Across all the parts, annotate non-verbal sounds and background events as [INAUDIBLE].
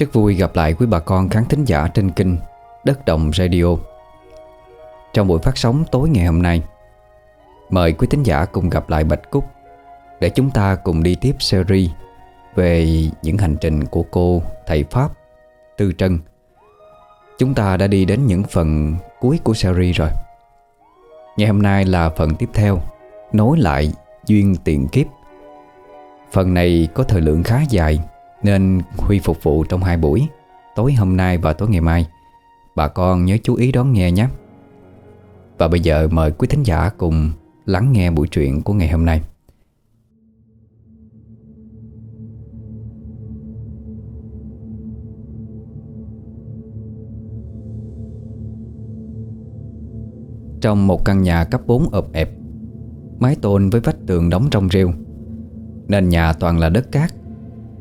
Rất vui gặp lại quý bà con khán thính giả trên kênh Đất Đồng Radio. Trong buổi phát sóng tối ngày hôm nay, Mời quý thính giả cùng gặp lại Bạch Cúc Để chúng ta cùng đi tiếp series Về những hành trình của cô thầy Pháp Tư Trân. Chúng ta đã đi đến những phần cuối của series rồi. Ngày hôm nay là phần tiếp theo, Nối lại duyên tiền kiếp. Phần này có thời lượng khá dài. Nên Huy phục vụ trong hai buổi, Tối hôm nay và tối ngày mai. Bà con nhớ chú ý đón nghe nhé. Và bây giờ mời quý thính giả cùng lắng nghe buổi truyện của ngày hôm nay. Trong một căn nhà cấp 4 ộp ẹp, Mái tôn với vách tường đóng trong rêu, Nền nhà toàn là đất cát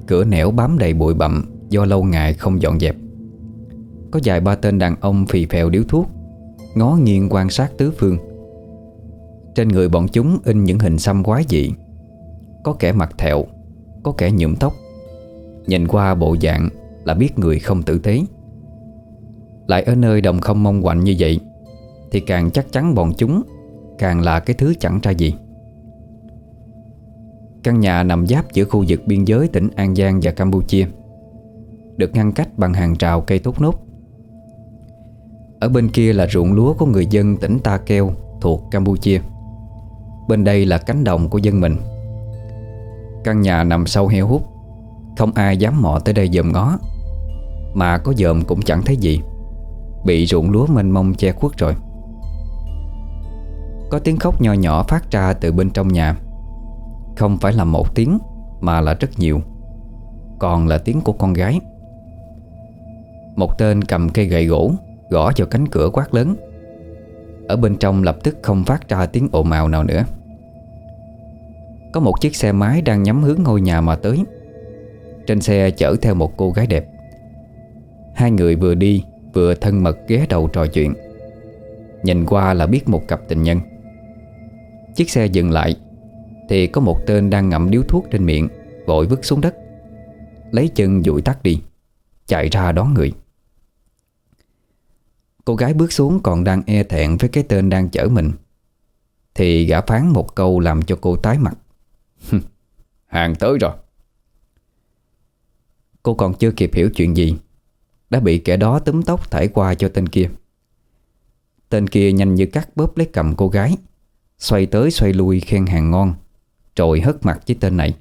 Cửa nẻo bám đầy bụi bặm Do lâu ngày không dọn dẹp. Có vài ba tên đàn ông phì phèo điếu thuốc, Ngó nghiêng quan sát tứ phương. Trên người bọn chúng in những hình xăm quái dị. Có kẻ mặt thẹo, Có kẻ nhuộm tóc. Nhìn qua bộ dạng là biết người không tử tế. Lại ở nơi đồng không mong quạnh như vậy, Thì càng chắc chắn bọn chúng Càng là cái thứ chẳng ra gì. Căn nhà nằm giáp giữa khu vực biên giới tỉnh An Giang và Campuchia, Được ngăn cách bằng hàng rào cây tốt nốt. Ở bên kia là ruộng lúa của người dân tỉnh Ta Keo thuộc Campuchia. Bên đây là cánh đồng của dân mình. Căn nhà nằm sâu heo hút, Không ai dám mò tới đây dòm ngó, Mà có dòm cũng chẳng thấy gì. Bị ruộng lúa mênh mông che khuất rồi. Có tiếng khóc nho nhỏ phát ra từ bên trong nhà không phải là một tiếng, Mà là rất nhiều. Còn là tiếng của con gái. Một tên cầm cây gậy gỗ, Gõ vào cánh cửa quát lớn. Ở bên trong lập tức không phát ra tiếng ồn ào nào nữa. Có một chiếc xe máy đang nhắm hướng ngôi nhà mà tới. Trên xe chở theo một cô gái đẹp. Hai người vừa đi, Vừa thân mật ghé đầu trò chuyện. Nhìn qua là biết một cặp tình nhân. Chiếc xe dừng lại thì có một tên đang ngậm điếu thuốc trên miệng, Vội vứt xuống đất. Lấy chân dụi tắt đi, Chạy ra đón người. Cô gái bước xuống còn đang e thẹn Với cái tên đang chở mình, Thì gã phán một câu làm cho cô tái mặt. Hàng tới rồi. Cô còn chưa kịp hiểu chuyện gì, Đã bị kẻ đó túm tóc thải qua cho tên kia. Tên kia nhanh như cắt bóp lấy cầm cô gái, Xoay tới xoay lui khen hàng ngon rồi hất mặt với tên này.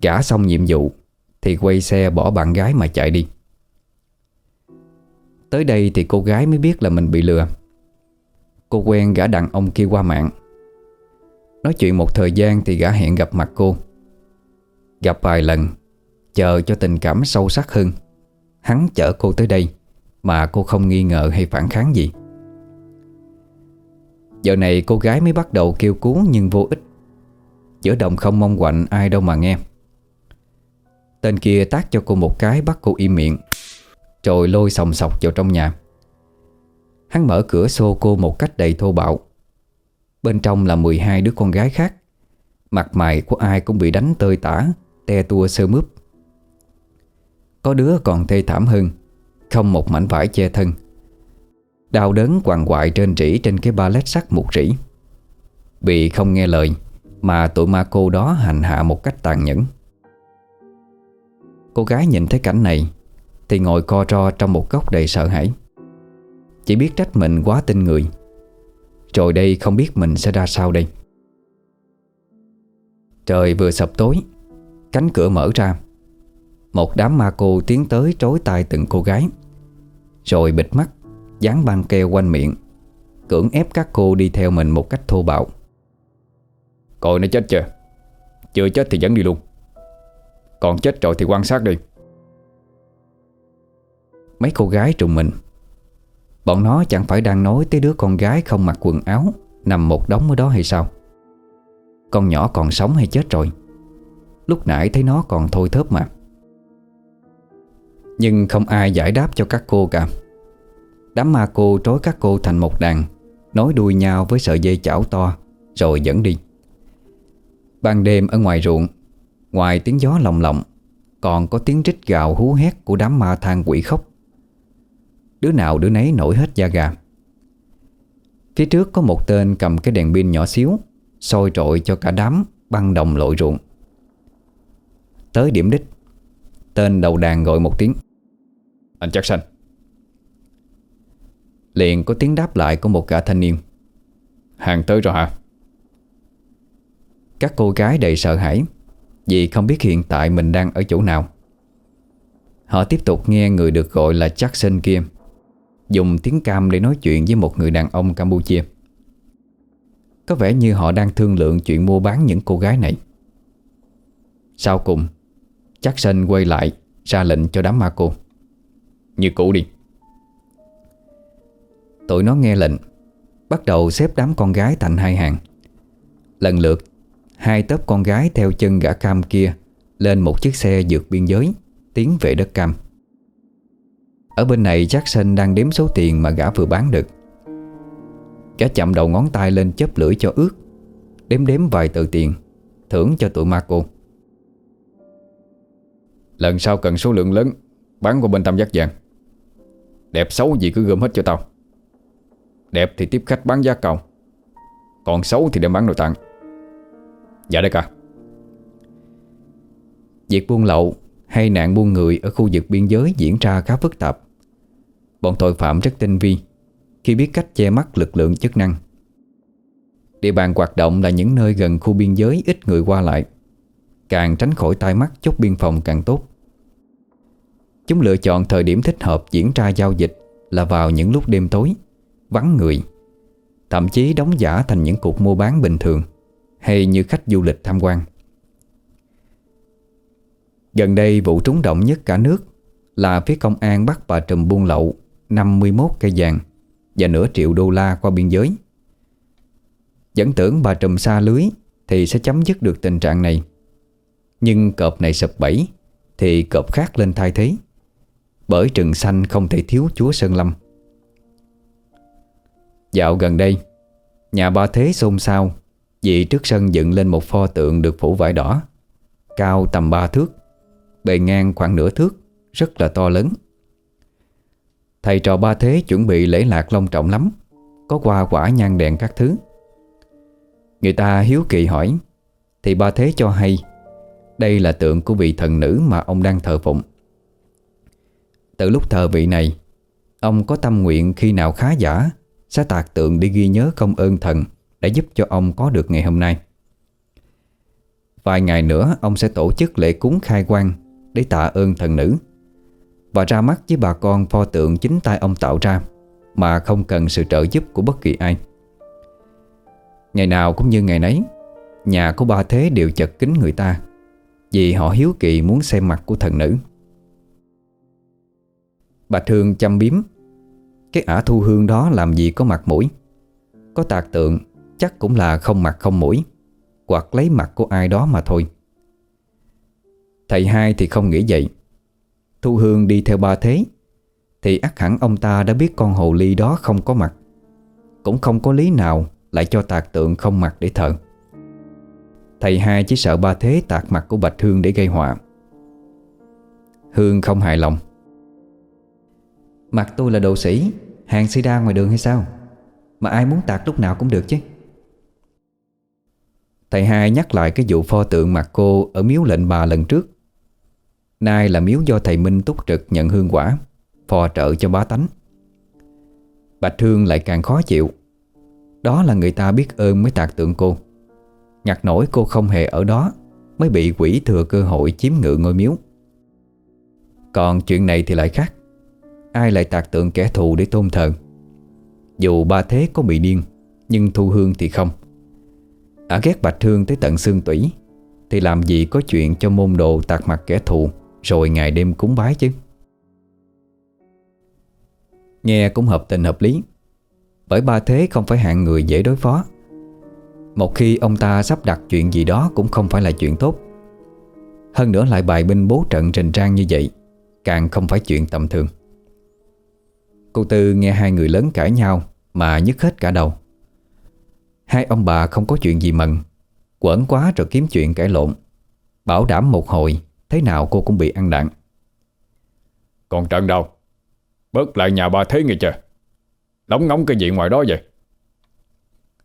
Gã xong nhiệm vụ Thì quay xe bỏ bạn gái mà chạy đi. Tới đây thì cô gái mới biết là mình bị lừa. Cô quen gã đàn ông kia qua mạng. Nói chuyện một thời gian thì gã hẹn gặp mặt cô. Gặp vài lần, Chờ cho tình cảm sâu sắc hơn. Hắn chở cô tới đây Mà cô không nghi ngờ hay phản kháng gì. Giờ này cô gái mới bắt đầu kêu cứu nhưng vô ích. Giữa đồng không mong quạnh ai đâu mà nghe. Tên kia tác cho cô một cái bắt cô im miệng, Rồi lôi sòng sọc vào trong nhà. Hắn mở cửa xô cô một cách đầy thô bạo. Bên trong là 12 đứa con gái khác. Mặt mày của ai cũng bị đánh tơi tả, Te tua sơ mướp. Có đứa còn thê thảm hơn, Không một mảnh vải che thân. Đau đớn quằn quại trên rỉ Trên cái ba lét sắt một rỉ. Bị không nghe lời mà tụi ma cô đó hành hạ một cách tàn nhẫn. Cô gái nhìn thấy cảnh này Thì ngồi co ro trong một góc đầy sợ hãi. Chỉ biết trách mình quá tin người. Rồi đây không biết mình sẽ ra sao đây. Trời vừa sập tối, Cánh cửa mở ra. Một đám ma cô tiến tới trối tay từng cô gái, Rồi bịt mắt, Dán băng keo quanh miệng, Cưỡng ép các cô đi theo mình một cách thô bạo. Coi nó chết chưa? Chưa chết thì dẫn đi luôn. Còn chết rồi thì quan sát đi. Mấy cô gái trùng mình. Bọn nó chẳng phải đang nói tới đứa con gái không mặc quần áo, Nằm một đống ở đó hay sao? Con nhỏ còn sống hay chết rồi? Lúc nãy thấy nó còn thôi thớp mà. Nhưng không ai giải đáp cho các cô cả. Đám ma cô trói các cô thành một đàn Nối đuôi nhau với sợi dây chảo to, Rồi dẫn đi. Ban đêm ở ngoài ruộng Ngoài tiếng gió lồng lộng Còn có tiếng rít gào hú hét Của đám ma than quỷ khóc. Đứa nào đứa nấy nổi hết da gà. Phía trước có một tên cầm cái đèn pin nhỏ xíu soi trội cho cả đám Băng đồng lội ruộng. Tới điểm đích Tên đầu đàn gọi một tiếng. Anh Jackson. Liền có tiếng đáp lại của một gã thanh niên. Hàng tới rồi hả các cô gái đầy sợ hãi, Vì không biết hiện tại mình đang ở chỗ nào. Họ tiếp tục nghe người được gọi là Jackson kia, Dùng tiếng cam để nói chuyện với một người đàn ông Campuchia. Có vẻ như họ đang thương lượng chuyện mua bán những cô gái này. Sau cùng, Jackson quay lại, ra lệnh cho đám ma cô. Như cũ đi. Tụi nó nghe lệnh, Bắt đầu xếp đám con gái thành hai hàng. Lần lượt Hai tớp con gái theo chân gã cam kia Lên một chiếc xe vượt biên giới, Tiến về đất cam. Ở bên này Jackson đang đếm số tiền Mà gã vừa bán được. Gã chậm đầu ngón tay lên chớp lưỡi cho ướt, Đếm đếm vài tờ tiền, Thưởng cho tụi Marco. Lần sau cần số lượng lớn, Bán qua bên tam giác vàng. Đẹp xấu gì cứ gom hết cho tao. Đẹp thì tiếp khách bán giá cao, Còn xấu thì đem bán nội tạng. Dạ đấy cả Việc buôn lậu hay nạn buôn người ở khu vực biên giới diễn ra khá phức tạp. Bọn tội phạm rất tinh vi khi biết cách che mắt lực lượng chức năng. Địa bàn hoạt động là những nơi gần khu biên giới ít người qua lại, Càng tránh khỏi tai mắt chốt biên phòng càng tốt. Chúng lựa chọn thời điểm thích hợp diễn ra giao dịch Là vào những lúc đêm tối, Vắng người, Thậm chí đóng giả thành những cuộc mua bán bình thường. Hay như khách du lịch tham quan. Gần đây vụ trúng động nhất cả nước Là phía công an bắt bà Trùm buôn lậu 51 cây vàng Và nửa triệu đô la qua biên giới. Vẫn tưởng bà Trùm xa lưới Thì sẽ chấm dứt được tình trạng này. Nhưng cọp này sập bẫy Thì cọp khác lên thay thế, Bởi trừng xanh không thể thiếu chúa Sơn Lâm. Dạo gần đây, Nhà ba thế xôn xao vì trước sân dựng lên một pho tượng được phủ vải đỏ, Cao tầm 3 thước, Bề ngang khoảng nửa thước, Rất là to lớn. Thầy trò ba thế chuẩn bị lễ lạc long trọng lắm, Có qua quả nhang đèn các thứ. Người ta hiếu kỳ hỏi, Thì ba thế cho hay? Đây là tượng của vị thần nữ mà ông đang thờ phụng. Từ lúc thờ vị này, Ông có tâm nguyện khi nào khá giả, Sẽ tạc tượng để ghi nhớ công ơn thần. Đã giúp cho ông có được ngày hôm nay. Vài ngày nữa, ông sẽ tổ chức lễ cúng khai quang Để tạ ơn thần nữ Và ra mắt với bà con pho tượng chính tay ông tạo ra Mà không cần sự trợ giúp của bất kỳ ai. Ngày nào cũng như ngày nấy, Nhà của ba thế đều chật kín người ta Vì họ hiếu kỳ muốn xem mặt của thần nữ. Bà thường chăm biếm, Cái ả thu hương đó làm gì có mặt mũi, Có tạc tượng Chắc cũng là không mặt không mũi. Hoặc lấy mặt của ai đó mà thôi. Thầy hai thì không nghĩ vậy. Thu Hương đi theo ba thế. Thì ắt hẳn ông ta đã biết con hồ ly đó không có mặt. Cũng không có lý nào Lại cho tạc tượng không mặt để thờ. Thầy hai chỉ sợ ba thế tạc mặt của Bạch Hương để gây họa. Hương không hài lòng. Mặt tôi là đồ sĩ, Hàng si đa ngoài đường hay sao? Mà ai muốn tạc lúc nào cũng được chứ? Thầy hai nhắc lại cái vụ pho tượng mặt cô Ở miếu lệnh bà lần trước. Nay là miếu do thầy Minh túc trực nhận hương quả Phò trợ cho bá tánh. Bạch Hương lại càng khó chịu. Đó là người ta biết ơn mới tạc tượng cô. Ngặt nổi cô không hề ở đó, Mới bị quỷ thừa cơ hội chiếm ngự ngôi miếu. Còn chuyện này thì lại khác. Ai lại tạc tượng kẻ thù để tôn thờ? Dù ba thế có bị điên, Nhưng Thu Hương thì không. Ả ghét Bạch Hương tới tận xương tủy. Thì làm gì có chuyện cho môn đồ tạc mặt kẻ thù, Rồi ngày đêm cúng bái chứ? Nghe cũng hợp tình hợp lý. Bởi ba thế không phải hạng người dễ đối phó. Một khi ông ta sắp đặt chuyện gì đó Cũng không phải là chuyện tốt. Hơn nữa lại bài binh bố trận trình trang như vậy, Càng không phải chuyện tầm thường. Cô Tư nghe hai người lớn cãi nhau Mà nhức hết cả đầu. Hai ông bà không có chuyện gì mần Quẩn quá rồi kiếm chuyện cãi lộn. Bảo đảm một hồi Thế nào cô cũng bị ăn đạn. Còn Trần đâu? Bớt lại nhà ba thế nghe chưa? Lóng ngóng cái gì ngoài đó vậy?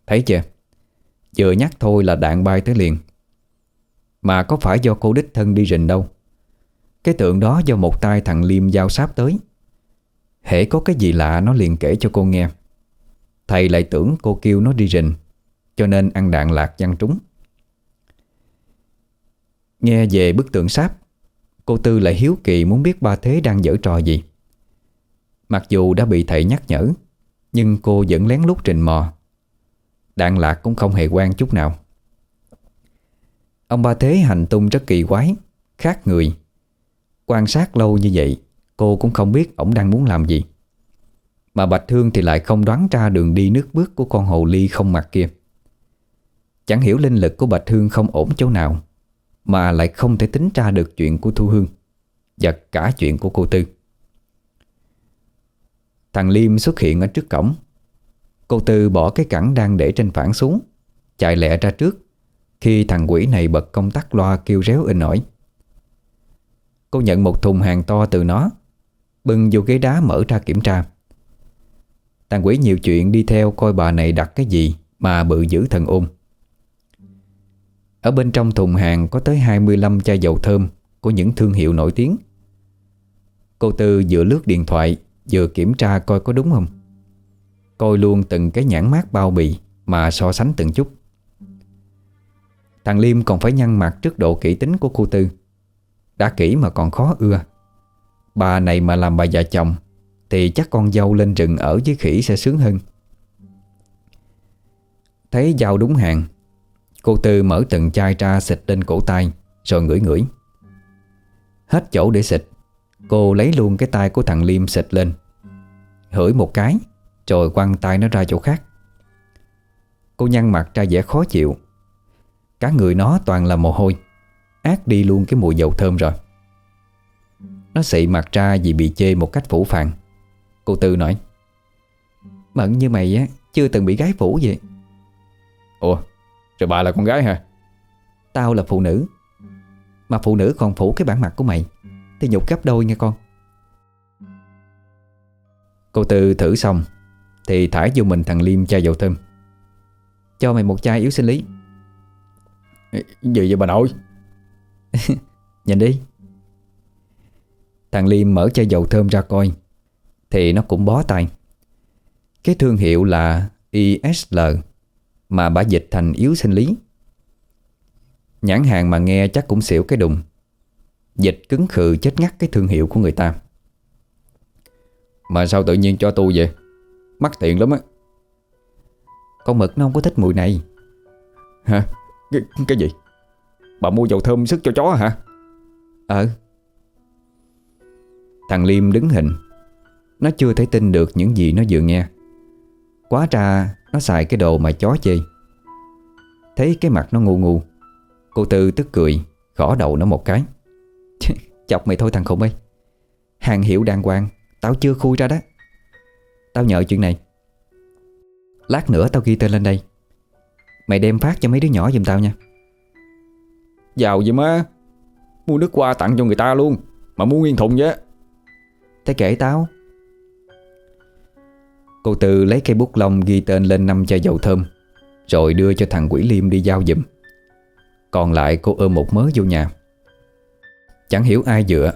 Thấy chưa? Vừa nhắc thôi là đạn bay tới liền. Mà có phải do cô đích thân đi rình đâu? Cái tượng đó do một tay thằng Liêm giao sáp tới. Hễ có cái gì lạ nó liền kể cho cô nghe. Thầy lại tưởng cô kêu nó đi rình cho nên ăn đạn lạc văng trúng. Nghe về bức tượng sáp, Cô Tư lại hiếu kỳ muốn biết ba Thế đang dở trò gì. Mặc dù đã bị thầy nhắc nhở, Nhưng cô vẫn lén lút trình mò. Đạn lạc cũng không hề quan chút nào. Ông ba Thế hành tung rất kỳ quái, Khác người. Quan sát lâu như vậy, Cô cũng không biết ổng đang muốn làm gì. Mà Bạch Thương thì lại không đoán ra đường đi nước bước của con hồ ly không mặt kia. Chẳng hiểu linh lực của Bạch hương không ổn chỗ nào, Mà lại không thể tính ra được chuyện của Thu Hương Và cả chuyện của cô Tư. Thằng Liêm xuất hiện ở trước cổng. Cô Tư bỏ cái cẳng đang để trên phản xuống, Chạy lẹ ra trước, Khi thằng quỷ này bật công tắc loa kêu réo in ỏi. Cô nhận một thùng hàng to từ nó, Bưng vô ghế đá mở ra kiểm tra. Thằng quỷ nhiều chuyện đi theo coi bà này đặt cái gì Mà bự giữ thần ôm ở bên trong thùng hàng có tới 25 chai dầu thơm Của những thương hiệu nổi tiếng. Cô Tư vừa lướt điện thoại, Vừa kiểm tra coi có đúng không. Coi luôn từng cái nhãn mát bao bì Mà so sánh từng chút. Thằng Liêm còn phải nhăn mặt trước độ kỹ tính của cô Tư. Đã kỹ mà còn khó ưa. Bà này mà làm bà già chồng, Thì chắc con dâu lên rừng ở với khỉ sẽ sướng hơn. Thấy dao đúng hàng Cô Tư mở từng chai ra xịt lên cổ tay, Rồi ngửi ngửi. Hết chỗ để xịt, Cô lấy luôn cái tay của thằng Liêm xịt lên. Hửi một cái, Rồi quăng tay nó ra chỗ khác. Cô nhăn mặt ra vẻ khó chịu. Cả người nó toàn là mồ hôi, Ác đi luôn cái mùi dầu thơm rồi. Nó xị mặt ra vì bị chê một cách phủ phàng. Cô Tư nói, Mận như mày á, Chưa từng bị gái phủ vậy. Ủa rồi bà là con gái hả? Tao là phụ nữ. Mà phụ nữ còn phủ cái bản mặt của mày. Thì nhục gấp đôi nha con. Cô Tư thử xong Thì thải vô mình thằng Liêm chai dầu thơm. Cho mày một chai yếu sinh lý. Gì vậy bà nội? [LAUGHS] Nhìn đi. Thằng Liêm mở chai dầu thơm ra coi Thì nó cũng bó tay. Cái thương hiệu là ISL mà bà dịch thành yếu sinh lý. Nhãn hàng mà nghe chắc cũng xỉu cái đùng. Dịch cứng khừ chết ngắt cái thương hiệu của người ta. Mà sao tự nhiên cho tôi vậy Mắc tiện lắm á. Con mực nó không có thích mùi này. Hả? Cái, cái gì? Bà mua dầu thơm sức cho chó hả? Ờ. Thằng Liêm đứng hình. Nó chưa thể tin được những gì nó vừa nghe. Quá ra nó xài cái đồ mà chó chê. Thấy cái mặt nó ngu ngu Cô Tư tức cười Gõ đầu nó một cái. [LAUGHS] Chọc mày thôi thằng khùng ơi. Hàng hiệu đàng hoàng Tao chưa khui ra đó. Tao nhờ chuyện này. Lát nữa tao ghi tên lên đây. Mày đem phát cho mấy đứa nhỏ giùm tao nha. Giàu vậy má. Mua nước qua tặng cho người ta luôn Mà mua nguyên thùng vậy. Thế kể tao Cô Tư lấy cây bút lông ghi tên lên năm chai dầu thơm, Rồi đưa cho thằng quỷ liêm đi giao giùm. Còn lại cô ôm một mớ vô nhà. Chẳng hiểu ai dựa,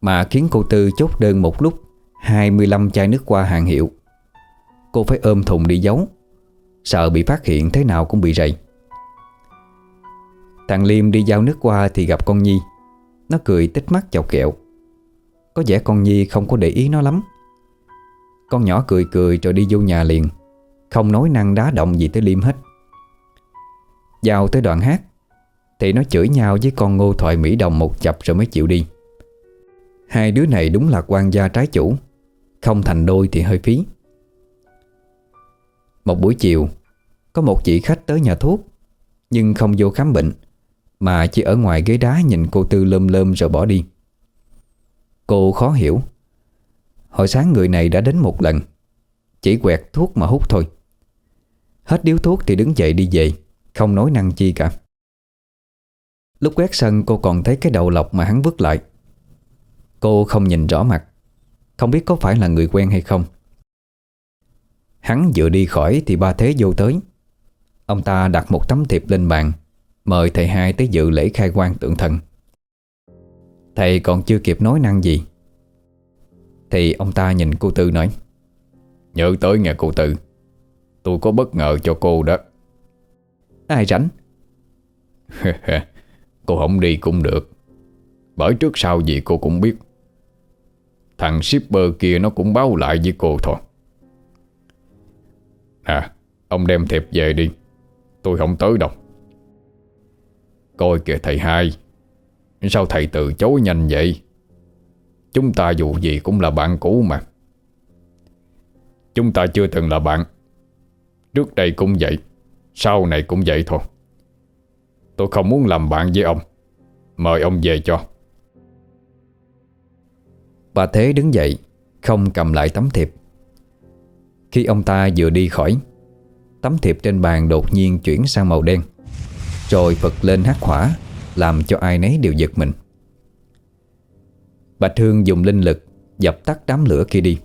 Mà khiến cô Tư chốt đơn một lúc 25 chai nước qua hàng hiệu. Cô phải ôm thùng đi giấu, Sợ bị phát hiện thế nào cũng bị rầy. Thằng Liêm đi giao nước qua thì gặp con Nhi. Nó cười tích mắt chọc kẹo. Có vẻ con Nhi không có để ý nó lắm. Con nhỏ cười cười rồi đi vô nhà liền. Không nói năng đá động gì tới Liêm hết. Giao tới đoạn hát, Thì nó chửi nhau với con ngô thoại Mỹ Đồng một chập rồi mới chịu đi. Hai đứa này đúng là quan gia trái chủ, Không thành đôi thì hơi phí. Một buổi chiều, Có một chị khách tới nhà thuốc, Nhưng không vô khám bệnh, Mà chỉ ở ngoài ghế đá nhìn cô Tư lơm lơm rồi bỏ đi. Cô khó hiểu Hồi sáng người này đã đến một lần. Chỉ quẹt thuốc mà hút thôi. Hết điếu thuốc thì đứng dậy đi về, Không nói năng chi cả. Lúc quét sân, cô còn thấy cái đầu lọc mà hắn vứt lại. Cô không nhìn rõ mặt, Không biết có phải là người quen hay không. Hắn vừa đi khỏi thì ba thế vô tới. Ông ta đặt một tấm thiệp lên bàn, Mời thầy hai tới dự lễ khai quan tượng thần. Thầy còn chưa kịp nói năng gì thì ông ta nhìn cô Tư nói, Nhớ tới nghe cô Tư, Tôi có bất ngờ cho cô đó. Ai rảnh? [LAUGHS] Cô không đi cũng được, Bởi trước sau gì cô cũng biết. Thằng shipper kia nó cũng báo lại với cô thôi. À Ông đem thiệp về đi, Tôi không tới đâu. Coi kìa thầy hai, Sao thầy từ chối nhanh vậy? Chúng ta dù gì cũng là bạn cũ mà. Chúng ta chưa từng là bạn. Trước đây cũng vậy, Sau này cũng vậy thôi. Tôi không muốn làm bạn với ông. Mời ông về cho. Bà Thế đứng dậy, Không cầm lại tấm thiệp. Khi ông ta vừa đi khỏi, Tấm thiệp trên bàn đột nhiên chuyển sang màu đen, Rồi bật lên hắc hỏa, Làm cho ai nấy đều giật mình. Bạch Hương dùng linh lực Dập tắt đám lửa kia đi.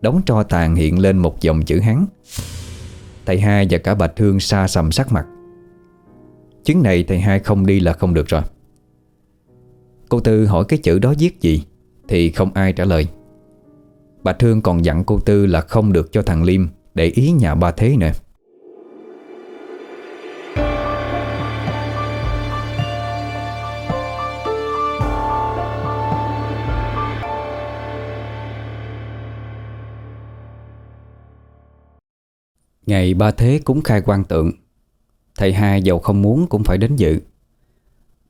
Đóng tro tàn hiện lên một dòng chữ Hán. Thầy hai và cả Bạch Hương xa xăm sắc mặt. Chuyến này thầy hai không đi là không được rồi. Cô Tư hỏi cái chữ đó viết gì Thì không ai trả lời. Bạch Hương còn dặn cô Tư là không được cho thằng Liêm Để ý nhà ba thế nè Ngày ba thế cúng khai quan tượng. Thầy hai giàu không muốn cũng phải đến dự.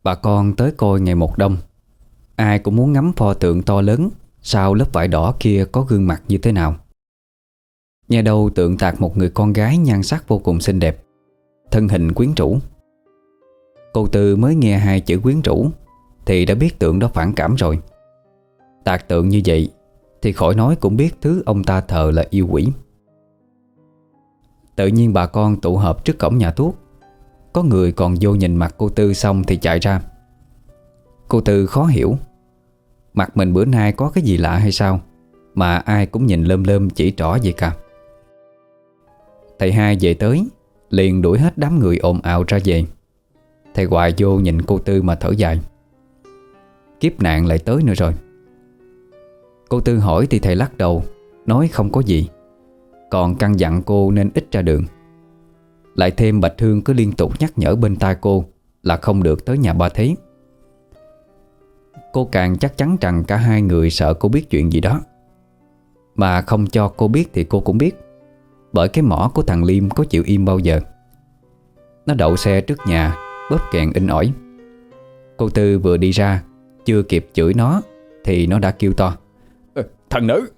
Bà con tới coi ngày một đông. Ai cũng muốn ngắm pho tượng to lớn Sau lớp vải đỏ kia có gương mặt như thế nào? Nhà đầu tượng tạc một người con gái nhan sắc vô cùng xinh đẹp, Thân hình quyến rũ. Cô Tư mới nghe hai chữ quyến rũ Thì đã biết tượng đó phản cảm rồi. Tạc tượng như vậy Thì khỏi nói cũng biết thứ ông ta thờ là yêu quỷ. Tự nhiên bà con tụ họp trước cổng nhà thuốc. Có người còn vô nhìn mặt cô Tư xong thì chạy ra. Cô Tư khó hiểu. Mặt mình bữa nay có cái gì lạ hay sao? Mà ai cũng nhìn lơm lơm chỉ trỏ vậy cả. Thầy hai về tới, Liền đuổi hết đám người ồn ào ra về. Thầy hoài vô nhìn cô Tư mà thở dài. Kiếp nạn lại tới nữa rồi. Cô Tư hỏi thì thầy lắc đầu, Nói không có gì. Còn căn dặn cô nên ít ra đường. Lại thêm Bạch Hương cứ liên tục nhắc nhở bên tai cô Là không được tới nhà ba thế. Cô càng chắc chắn rằng cả hai người sợ cô biết chuyện gì đó. Mà không cho cô biết thì cô cũng biết, Bởi cái mỏ của thằng Liêm có chịu im bao giờ. Nó đậu xe trước nhà, Bóp kèn in ỏi. Cô Tư vừa đi ra, Chưa kịp chửi nó Thì nó đã kêu to ờ, Thằng nữ!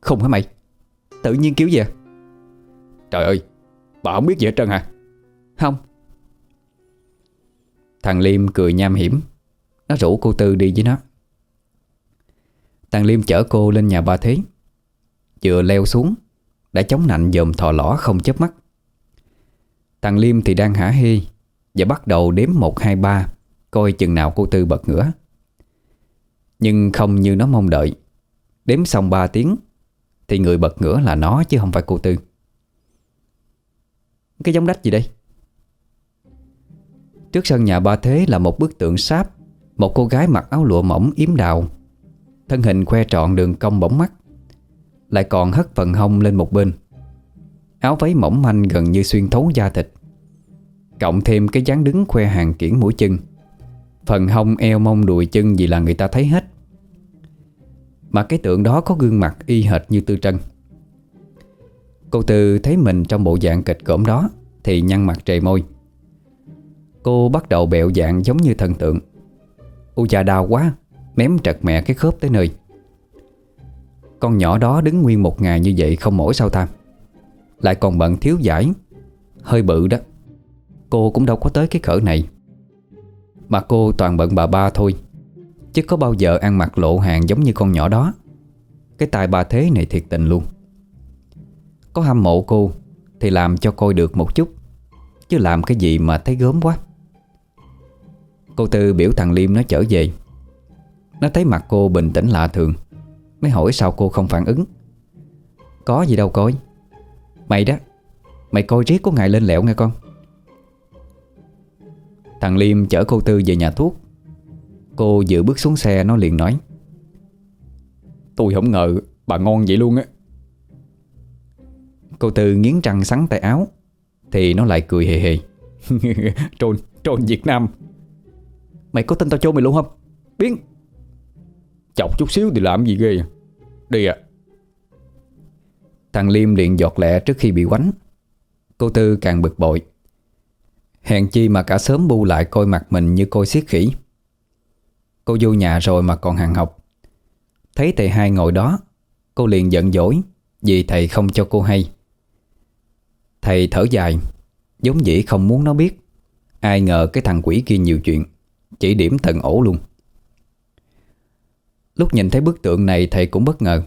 Không hả mày? Tự nhiên kêu gì à? Trời ơi Bà không biết gì hết trơn hả? Không. Thằng Liêm cười nham hiểm. Nó rủ cô Tư đi với nó. Thằng Liêm chở cô lên nhà ba thế. Vừa leo xuống Đã chống nạnh dòm thò lỏ không chớp mắt. Thằng Liêm thì đang hả hê Và bắt đầu đếm 1, 2, 3 Coi chừng nào cô Tư bật ngửa. Nhưng không như nó mong đợi. Đếm xong 3 tiếng thì người bật ngửa là nó chứ không phải cô Tư. Cái giống đách gì đây? Trước sân nhà ba thế là một bức tượng sáp, Một cô gái mặc áo lụa mỏng yếm đào. Thân hình khoe trọn đường cong bóng mắt, Lại còn hất phần hông lên một bên. Áo váy mỏng manh gần như xuyên thấu da thịt, Cộng thêm cái dáng đứng khoe hàng kiển mũi chân. Phần hông eo mông đùi chân gì là người ta thấy hết. Mà cái tượng đó có gương mặt y hệt như Tư Trân. Cô Tư thấy mình trong bộ dạng kịch cỡm đó, Thì nhăn mặt trề môi. Cô bắt đầu bẹo dạng giống như thần tượng. U cha đau quá, Mém trật mẹ cái khớp tới nơi. Con nhỏ đó đứng nguyên một ngày như vậy không mỏi sao ta? Lại còn bận thiếu giải, Hơi bự đó. Cô cũng đâu có tới cái cỡ này. Mà cô toàn bận bà ba thôi. Chứ có bao giờ ăn mặc lộ hàng giống như con nhỏ đó. Cái tài bà thế này thiệt tình luôn. Có hâm mộ cô Thì làm cho coi được một chút. Chứ làm cái gì mà thấy gớm quá. Cô Tư biểu thằng Liêm nó trở về. Nó thấy mặt cô bình tĩnh lạ thường. Mới hỏi sao cô không phản ứng. Có gì đâu coi. Mày đó, Mày coi riết của ngài lên lẹo nghe con. Thằng Liêm chở cô Tư về nhà thuốc. Cô vừa bước xuống xe nó liền nói Tôi không ngờ bà ngon vậy luôn á. Cô Tư nghiến răng sắn tay áo Thì nó lại cười hề hề [LAUGHS] Trôn, trôn Việt Nam. Mày có tin tao trôn mày luôn không? Biến Chọc chút xíu thì làm gì ghê à? Đi à Thằng Liêm liền giọt lẹ trước khi bị quánh. Cô Tư càng bực bội. Hèn chi mà cả sớm bu lại coi mặt mình như coi xiết khỉ. Cô vô nhà rồi mà còn hàng học. Thấy thầy hai ngồi đó, Cô liền giận dỗi Vì thầy không cho cô hay. Thầy thở dài, Giống dĩ không muốn nó biết. Ai ngờ cái thằng quỷ kia nhiều chuyện, Chỉ điểm tận ổ luôn. Lúc nhìn thấy bức tượng này, thầy cũng bất ngờ.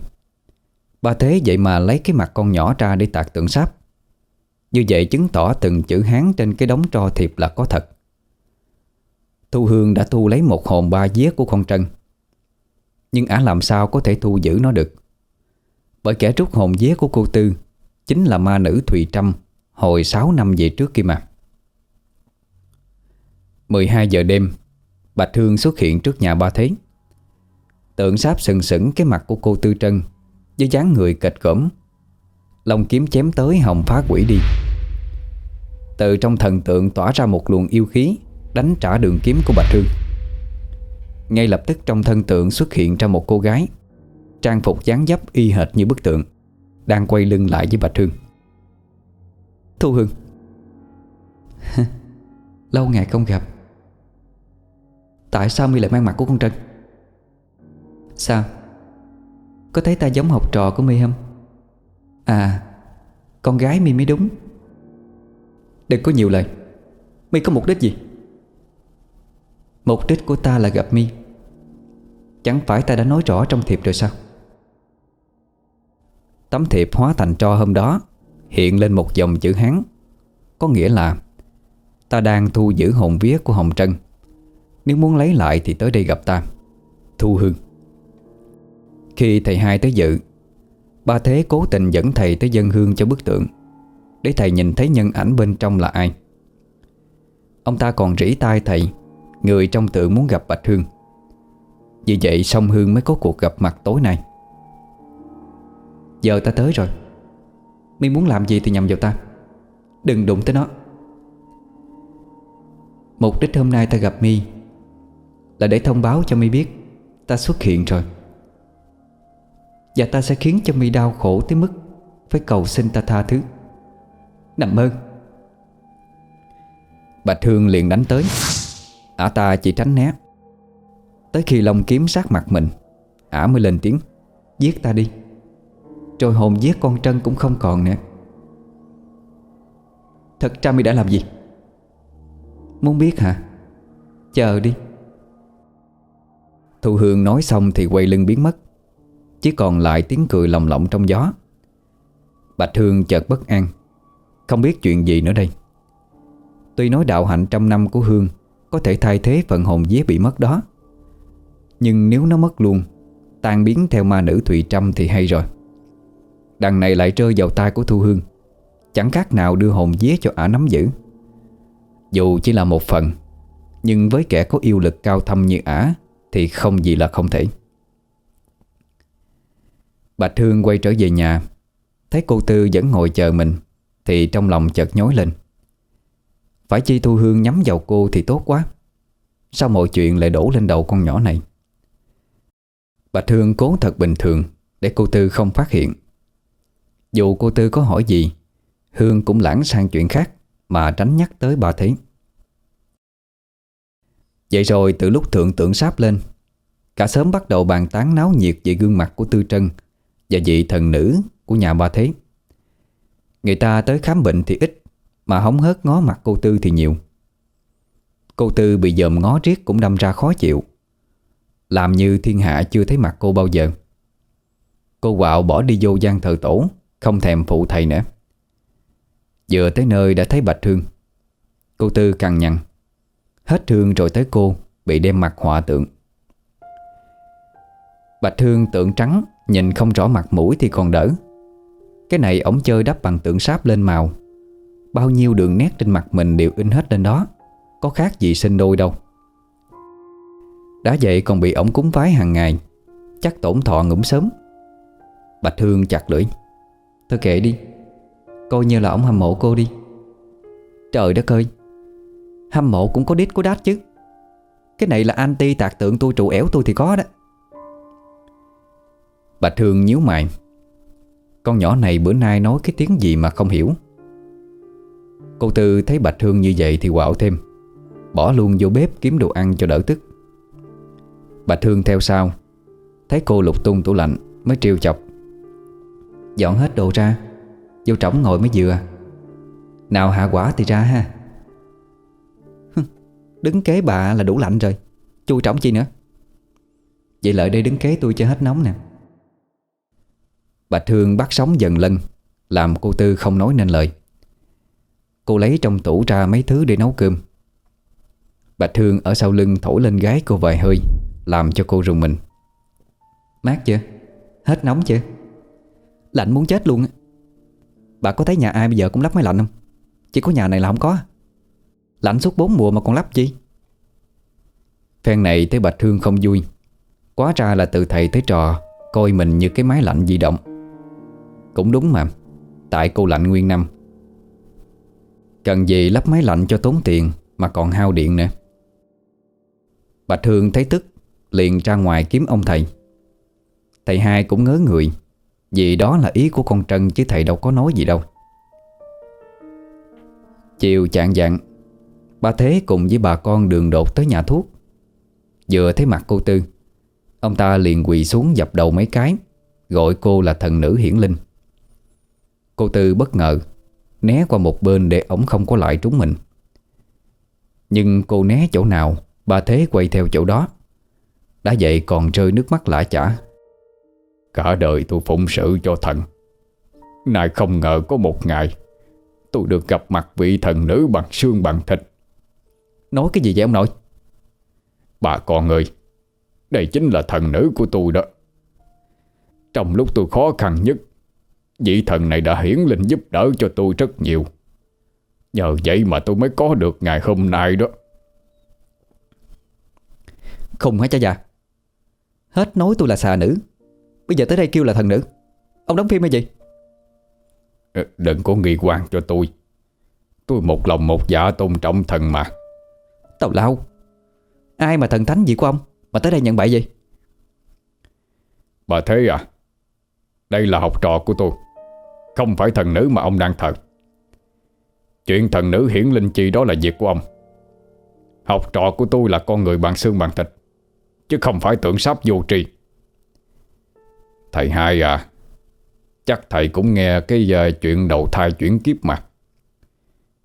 Ba thế vậy mà lấy cái mặt con nhỏ ra để tạc tượng sáp. Như vậy chứng tỏ từng chữ Hán trên cái đống tro thiệp là có thật. Thu Hương đã thu lấy một hồn ba vía của con Trân Nhưng ả làm sao có thể thu giữ nó được? Bởi kẻ rút hồn vía của cô Tư Chính là ma nữ Thùy Trâm Hồi 6 năm về trước kia mà. 12 giờ đêm, Bạch Hương xuất hiện trước nhà ba thế. Tượng sáp sừng sững cái mặt của cô Tư Trân Với dáng người kịch cỡm Lòng kiếm chém tới hồng phá quỷ đi. Từ trong thần tượng tỏa ra một luồng yêu khí Đánh trả đường kiếm của Bạch Hương. Ngay lập tức trong thân tượng xuất hiện ra một cô gái, Trang phục dáng dấp y hệt như bức tượng, Đang quay lưng lại với Bạch Hương. Thu Hương. [LAUGHS] Lâu ngày không gặp. Tại sao mi lại mang mặt của con Trân? Sao? Có thấy ta giống học trò của mi không? À Con gái mi mới đúng. Đừng có nhiều lời. Mi có mục đích gì? Mục đích của ta là gặp mi. Chẳng phải ta đã nói rõ trong thiệp rồi sao? Tấm thiệp hóa thành tro hôm đó, Hiện lên một dòng chữ Hán. Có nghĩa là, Ta đang thu giữ hồn vía của Hồng Trân. Nếu muốn lấy lại thì tới đây gặp ta. Thu Hương. Khi thầy hai tới dự, Ba Thế cố tình dẫn thầy tới dân hương cho bức tượng, Để thầy nhìn thấy nhân ảnh bên trong là ai. Ông ta còn rỉ tai thầy Người trong tượng muốn gặp Bạch Hương. Vì vậy song Hương mới có cuộc gặp mặt tối nay. Giờ ta tới rồi. Mi muốn làm gì thì nhầm vào ta. Đừng đụng tới nó. Mục đích hôm nay ta gặp Mi Là để thông báo cho Mi biết Ta xuất hiện rồi. Và ta sẽ khiến cho Mi đau khổ tới mức Phải cầu xin ta tha thứ. Nằm ơn Bạch Hương liền đánh tới. Ả ta chỉ tránh né. Tới khi Long kiếm sát mặt mình, Ả mới lên tiếng, Giết ta đi. Rồi hồn giết con Trân cũng không còn nữa. Thật ra mi đã làm gì? Muốn biết hả? Chờ đi. Thu Hương nói xong thì quay lưng biến mất, Chỉ còn lại tiếng cười lồng lộng trong gió. Bạch Hương chợt bất an, Không biết chuyện gì nữa đây. Tuy nói đạo hạnh trăm năm của Hương có thể thay thế phần hồn vía bị mất đó. Nhưng nếu nó mất luôn, Tan biến theo ma nữ Thùy Trâm thì hay rồi. Đằng này lại rơi vào tay của Thu Hương. Chẳng khác nào đưa hồn vía cho ả nắm giữ. Dù chỉ là một phần, Nhưng với kẻ có yêu lực cao thâm như ả Thì không gì là không thể. Bạch Hương quay trở về nhà. Thấy cô Tư vẫn ngồi chờ mình, Thì trong lòng chợt nhói lên. Phải chi Thu Hương nhắm vào cô thì tốt quá. Sao mọi chuyện lại đổ lên đầu con nhỏ này? Bạch Hương cố thật bình thường Để cô Tư không phát hiện. Dù cô Tư có hỏi gì, Hương cũng lãng sang chuyện khác Mà tránh nhắc tới bà thế. Vậy rồi từ lúc thượng tượng sáp lên, Cả sớm bắt đầu bàn tán náo nhiệt Về gương mặt của Tư Trân Và vị thần nữ của nhà ba thế. Người ta tới khám bệnh thì ít mà hóng hớt ngó mặt cô Tư thì nhiều. Cô Tư bị dòm ngó riết cũng đâm ra khó chịu. Làm như thiên hạ chưa thấy mặt cô bao giờ. Cô quạo bỏ đi vô gian thờ tổ, Không thèm phụ thầy nữa. Vừa tới nơi đã thấy Bạch Hương. Cô Tư cằn nhằn. Hết thương rồi tới cô, Bị đem mặt họa tượng. Bạch Thương tượng trắng, Nhìn không rõ mặt mũi thì còn đỡ. Cái này ổng chơi đắp bằng tượng sáp lên màu. Bao nhiêu đường nét trên mặt mình đều in hết lên đó. Có khác gì sinh đôi đâu. Đã vậy còn bị ổng cúng vái hàng ngày. Chắc tổn thọ ngủm sớm. Bạch Hương chặt lưỡi. Thôi kệ đi. Coi như là ổng hâm mộ cô đi. Trời đất ơi. Hâm mộ cũng có đít có đát chứ. Cái này là anti tạc tượng tôi trụ éo tôi thì có đó. Bạch Hương nhíu mày. Con nhỏ này bữa nay nói cái tiếng gì mà không hiểu. Cô Tư thấy Bạch Hương như vậy thì quạo thêm. Bỏ luôn vô bếp kiếm đồ ăn cho đỡ tức. Bạch Hương theo sau. Thấy cô lục tung tủ lạnh, Mới trêu chọc. Dọn hết đồ ra, Vô trống ngồi mới vừa. Nào hạ quả thì ra ha. Đứng kế bà là đủ lạnh rồi, Chui trống chi nữa. Vậy lợi đây đứng kế tôi cho hết nóng nè. Bạch Hương bắt sóng dần lân, Làm cô Tư không nói nên lời. Cô lấy trong tủ ra mấy thứ để nấu cơm Bạch Hương ở sau lưng thổi lên gái cô vài hơi, Làm cho cô rùng mình Mát chưa? Hết nóng chưa? Lạnh muốn chết luôn Bà có thấy nhà ai bây giờ cũng lắp máy lạnh không? Chỉ có nhà này là không có Lạnh suốt bốn mùa mà còn lắp chi Phen này thấy Bạch Hương không vui, Quá ra là từ thầy tới trò Coi mình như cái máy lạnh di động Cũng đúng mà, Tại cô lạnh nguyên năm Cần gì lắp máy lạnh cho tốn tiền Mà còn hao điện nữa? Bạch Hương thấy tức, Liền ra ngoài kiếm ông thầy. Thầy hai cũng ngớ người, Vì đó là ý của con Trân Chứ thầy đâu có nói gì đâu. Chiều chạng dạng Ba Thế cùng với bà con đường đột tới nhà thuốc. Vừa thấy mặt cô Tư, Ông ta liền quỳ xuống dập đầu mấy cái, Gọi cô là thần nữ hiển linh. Cô Tư bất ngờ Né qua một bên để ổng không có lại trúng mình. Nhưng cô né chỗ nào, bà Thế quay theo chỗ đó. Đã vậy còn rơi nước mắt lã chả. Cả đời tôi phụng sự cho thần. Nay không ngờ có một ngày, Tôi được gặp mặt vị thần nữ bằng xương bằng thịt. Nói cái gì vậy ông nội? Bà con ơi, Đây chính là thần nữ của tôi đó. Trong lúc tôi khó khăn nhất Vị thần này đã hiển linh giúp đỡ cho tôi rất nhiều. Nhờ vậy mà tôi mới có được ngày hôm nay đó. Không hả cha già? Hết nói tôi là xà nữ. Bây giờ tới đây kêu là thần nữ. Ông đóng phim hay gì? Ờ, Đừng có nghi quan cho tôi. Tôi một lòng một dạ tôn trọng thần mà. Tào lao Ai mà thần thánh gì của ông Mà tới đây nhận bậy gì Bà thế à Đây là học trò của tôi không phải thần nữ mà ông đang thờ. Chuyện thần nữ hiển linh chi đó là việc của ông. Học trò của tôi là con người bằng xương bằng thịt Chứ không phải tưởng sắp vô tri. Thầy hai à Chắc thầy cũng nghe cái uh, chuyện đầu thai chuyển kiếp mà.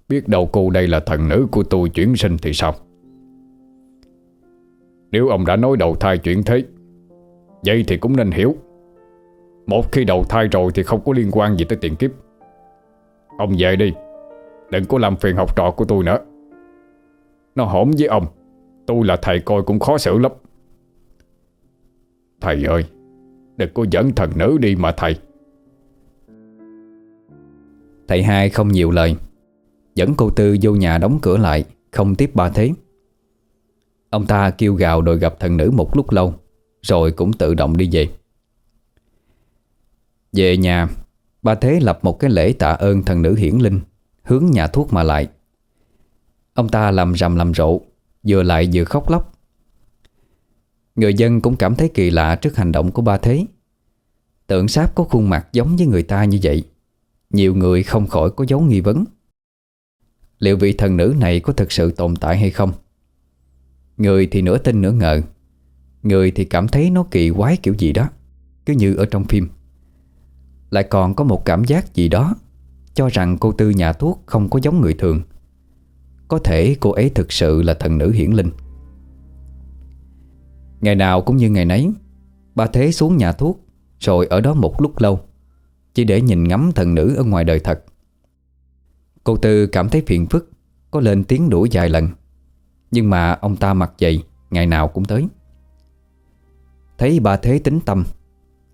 Biết đâu cô đây là thần nữ của tôi chuyển sinh thì sao? Nếu ông đã nói đầu thai chuyển thế Vậy thì cũng nên hiểu. Một khi đầu thai rồi thì không có liên quan gì tới tiền kiếp. Ông về đi. Đừng có làm phiền học trò của tôi nữa. Nó hổn với ông. Tôi là thầy coi cũng khó xử lắm. Thầy ơi, Đừng có dẫn thần nữ đi mà thầy. Thầy hai không nhiều lời. Dẫn cô Tư vô nhà đóng cửa lại, Không tiếp ba thế. Ông ta kêu gào đòi gặp thần nữ một lúc lâu, Rồi cũng tự động đi về. Về nhà, Ba Thế lập một cái lễ tạ ơn thần nữ hiển linh, Hướng nhà thuốc mà lại. Ông ta làm rầm làm rộ, Vừa lại vừa khóc lóc. Người dân cũng cảm thấy kỳ lạ trước hành động của ba Thế. Tượng sáp có khuôn mặt giống với người ta như vậy, Nhiều người không khỏi có dấu nghi vấn. Liệu vị thần nữ này có thực sự tồn tại hay không? Người thì nửa tin nửa ngờ, Người thì cảm thấy nó kỳ quái kiểu gì đó, Cứ như ở trong phim. Lại còn có một cảm giác gì đó, Cho rằng cô Tư nhà thuốc không có giống người thường. Có thể cô ấy thực sự là thần nữ hiển linh. Ngày nào cũng như ngày nấy bà Thế xuống nhà thuốc Rồi ở đó một lúc lâu, Chỉ để nhìn ngắm thần nữ ở ngoài đời thật. Cô Tư cảm thấy phiền phức, Có lên tiếng đuổi vài lần. Nhưng mà ông ta mặc dày, Ngày nào cũng tới. Thấy bà Thế tính tâm,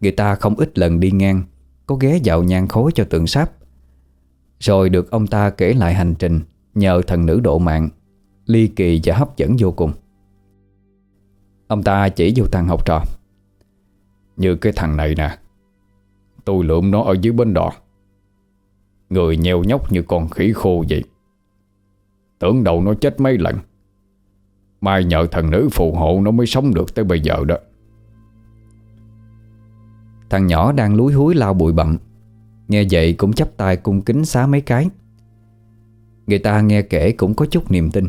Người ta không ít lần đi ngang có ghé dạo nhang khối cho tượng sáp. Rồi được ông ta kể lại hành trình Nhờ thần nữ độ mạng, Ly kỳ và hấp dẫn vô cùng. Ông ta chỉ vô thằng học trò. Như cái thằng này nè, Tôi lượm nó ở dưới bên đò. Người nheo nhóc như con khỉ khô vậy. Tưởng đầu nó chết mấy lần. Mai nhờ thần nữ phù hộ nó mới sống được tới bây giờ đó. Thằng nhỏ đang lúi húi lao bụi bặm. Nghe vậy cũng chắp tay cung kính xá mấy cái. Người ta nghe kể cũng có chút niềm tin.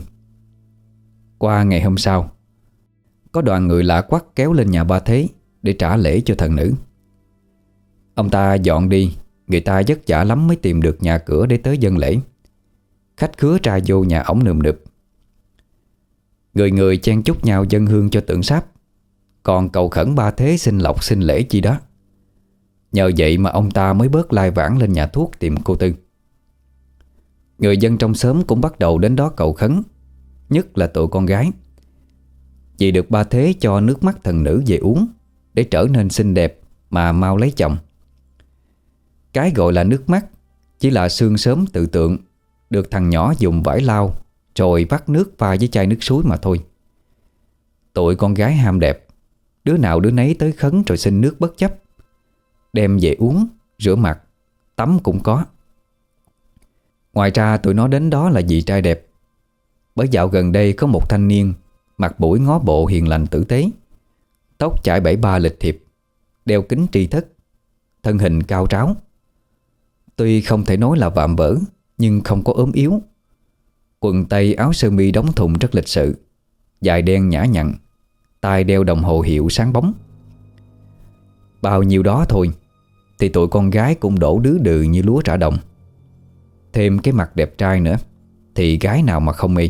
Qua ngày hôm sau, Có đoàn người lạ quắc kéo lên nhà ba thế Để trả lễ cho thần nữ. Ông ta dọn đi, Người ta vất vả lắm mới tìm được nhà cửa để tới dân lễ. Khách khứa ra vô nhà ổng nườm nượp. Người người chen chúc nhau dân hương cho tượng sáp. Còn cầu khẩn ba thế xin lộc xin lễ chi đó. Nhờ vậy mà ông ta mới bớt lai vãng lên nhà thuốc tìm cô Tư. Người dân trong xóm cũng bắt đầu đến đó cầu khấn, Nhất là tụi con gái. Vì được ba thế cho nước mắt thần nữ về uống, Để trở nên xinh đẹp mà mau lấy chồng. Cái gọi là nước mắt Chỉ là xương sớm tự tượng, Được thằng nhỏ dùng vải lau, Rồi vắt nước pha với chai nước suối mà thôi. Tụi con gái ham đẹp, Đứa nào đứa nấy tới khấn rồi xin nước bất chấp. Đem về uống, rửa mặt Tắm cũng có. Ngoài ra tụi nó đến đó là vì trai đẹp. Bởi dạo gần đây có một thanh niên Mặt mũi ngó bộ hiền lành tử tế. Tóc chải bảy ba lịch thiệp Đeo kính tri thức Thân hình cao tráo. Tuy không thể nói là vạm vỡ Nhưng không có ốm yếu. Quần tây áo sơ mi đóng thùng rất lịch sự Dài đen nhã nhặn tay đeo đồng hồ hiệu sáng bóng. Bao nhiêu đó thôi thì tụi con gái cũng đổ đứa đừ như lúa trả đồng. Thêm cái mặt đẹp trai nữa, Thì gái nào mà không mê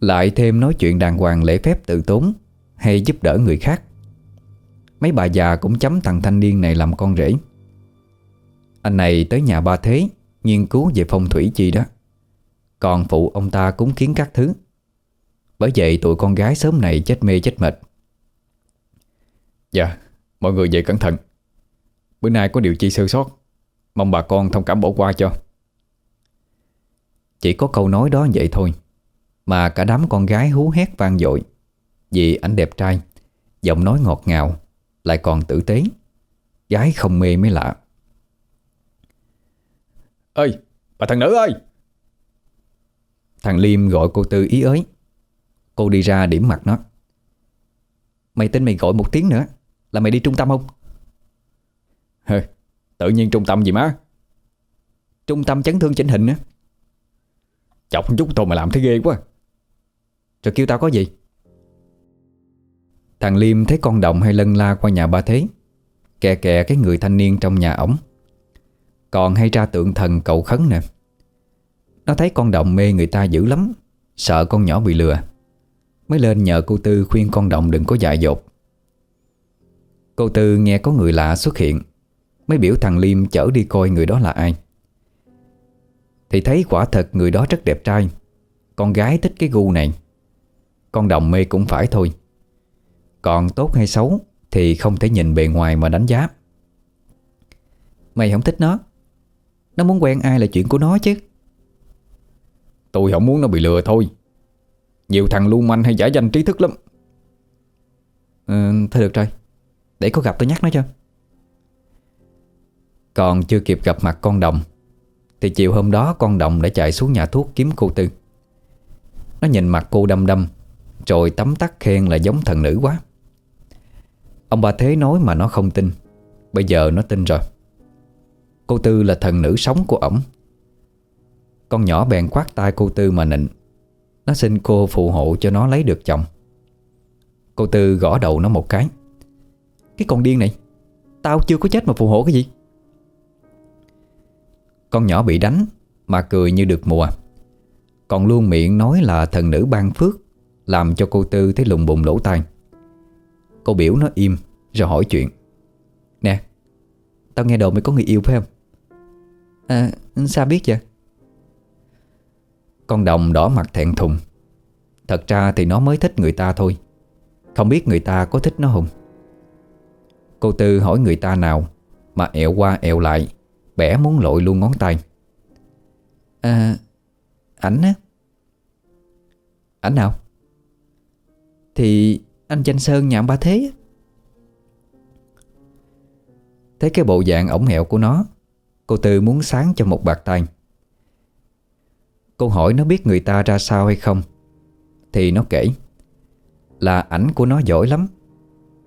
Lại thêm nói chuyện đàng hoàng lễ phép tự tốn, Hay giúp đỡ người khác. Mấy bà già cũng chấm thằng thanh niên này làm con rể. Anh này tới nhà ba thế, Nghiên cứu về phong thủy chi đó. Còn phụ ông ta cúng kiến các thứ. Bởi vậy tụi con gái sớm này chết mê chết mệt. Dạ Mọi người về cẩn thận. Bữa nay có điều chi sơ sót. Mong bà con thông cảm bỏ qua cho. Chỉ có câu nói đó vậy thôi Mà cả đám con gái hú hét vang dội Vì ảnh đẹp trai Giọng nói ngọt ngào Lại còn tử tế Gái không mê mới lạ. Ơi bà thằng nữ ơi! Thằng Liêm gọi cô Tư ý ới. Cô đi ra điểm mặt nó. Mày tin mày gọi một tiếng nữa Là mày đi trung tâm không Hừ, Tự nhiên trung tâm gì má? Trung tâm chấn thương chỉnh hình á. Chọc chút thôi mà làm thấy ghê quá. Rồi kêu tao có gì? Thằng Liêm thấy con động hay lân la qua nhà ba thế Kè kè cái người thanh niên trong nhà ổng. Còn hay ra tượng thần cậu khấn nè. Nó thấy con động mê người ta dữ lắm Sợ con nhỏ bị lừa. Mới lên nhờ cô Tư khuyên con động đừng có dại dột. Cô Tư nghe có người lạ xuất hiện Mới biểu thằng Liêm chở đi coi người đó là ai. Thì thấy quả thật người đó rất đẹp trai. Con gái thích cái gu này. Con đồng mê cũng phải thôi. Còn tốt hay xấu Thì không thể nhìn bề ngoài mà đánh giá. Mày không thích nó. Nó muốn quen ai là chuyện của nó chứ. Tôi không muốn nó bị lừa thôi. Nhiều thằng lưu manh hay giả danh trí thức lắm. Ừ, Thôi được rồi. Để có gặp tôi nhắc nó cho. Còn chưa kịp gặp mặt con đồng, Thì chiều hôm đó con đồng đã chạy xuống nhà thuốc kiếm cô Tư. Nó nhìn mặt cô đâm đâm Rồi tấm tắc khen là giống thần nữ quá. Ông bà Thế nói mà nó không tin, Bây giờ nó tin rồi. Cô Tư là thần nữ sống của ổng. Con nhỏ bèn quát tay cô Tư mà nịnh, Nó xin cô phù hộ cho nó lấy được chồng. Cô Tư gõ đầu nó một cái. Cái con điên này, Tao chưa có chết mà phù hộ cái gì? Con nhỏ bị đánh Mà cười như được mùa. Còn luôn miệng nói là thần nữ ban phước, Làm cho cô Tư thấy lùng bùng lỗ tai. Cô biểu nó im, Rồi hỏi chuyện. Nè, Tao nghe đồn mày có người yêu phải không? À sao biết vậy? Con đồng đỏ mặt thẹn thùng. Thật ra thì nó mới thích người ta thôi. Không biết người ta có thích nó không? Cô Tư hỏi người ta nào Mà ẹo qua ẹo lại. Bẻ muốn lội luôn ngón tay. À Ảnh á. Ảnh nào? Thì anh Danh Sơn nhà ba Thế Thấy cái bộ dạng ổng hẹo của nó, Cô Tư muốn sáng cho một bạc tay. Cô hỏi nó biết người ta ra sao hay không, Thì nó kể Là ảnh của nó giỏi lắm,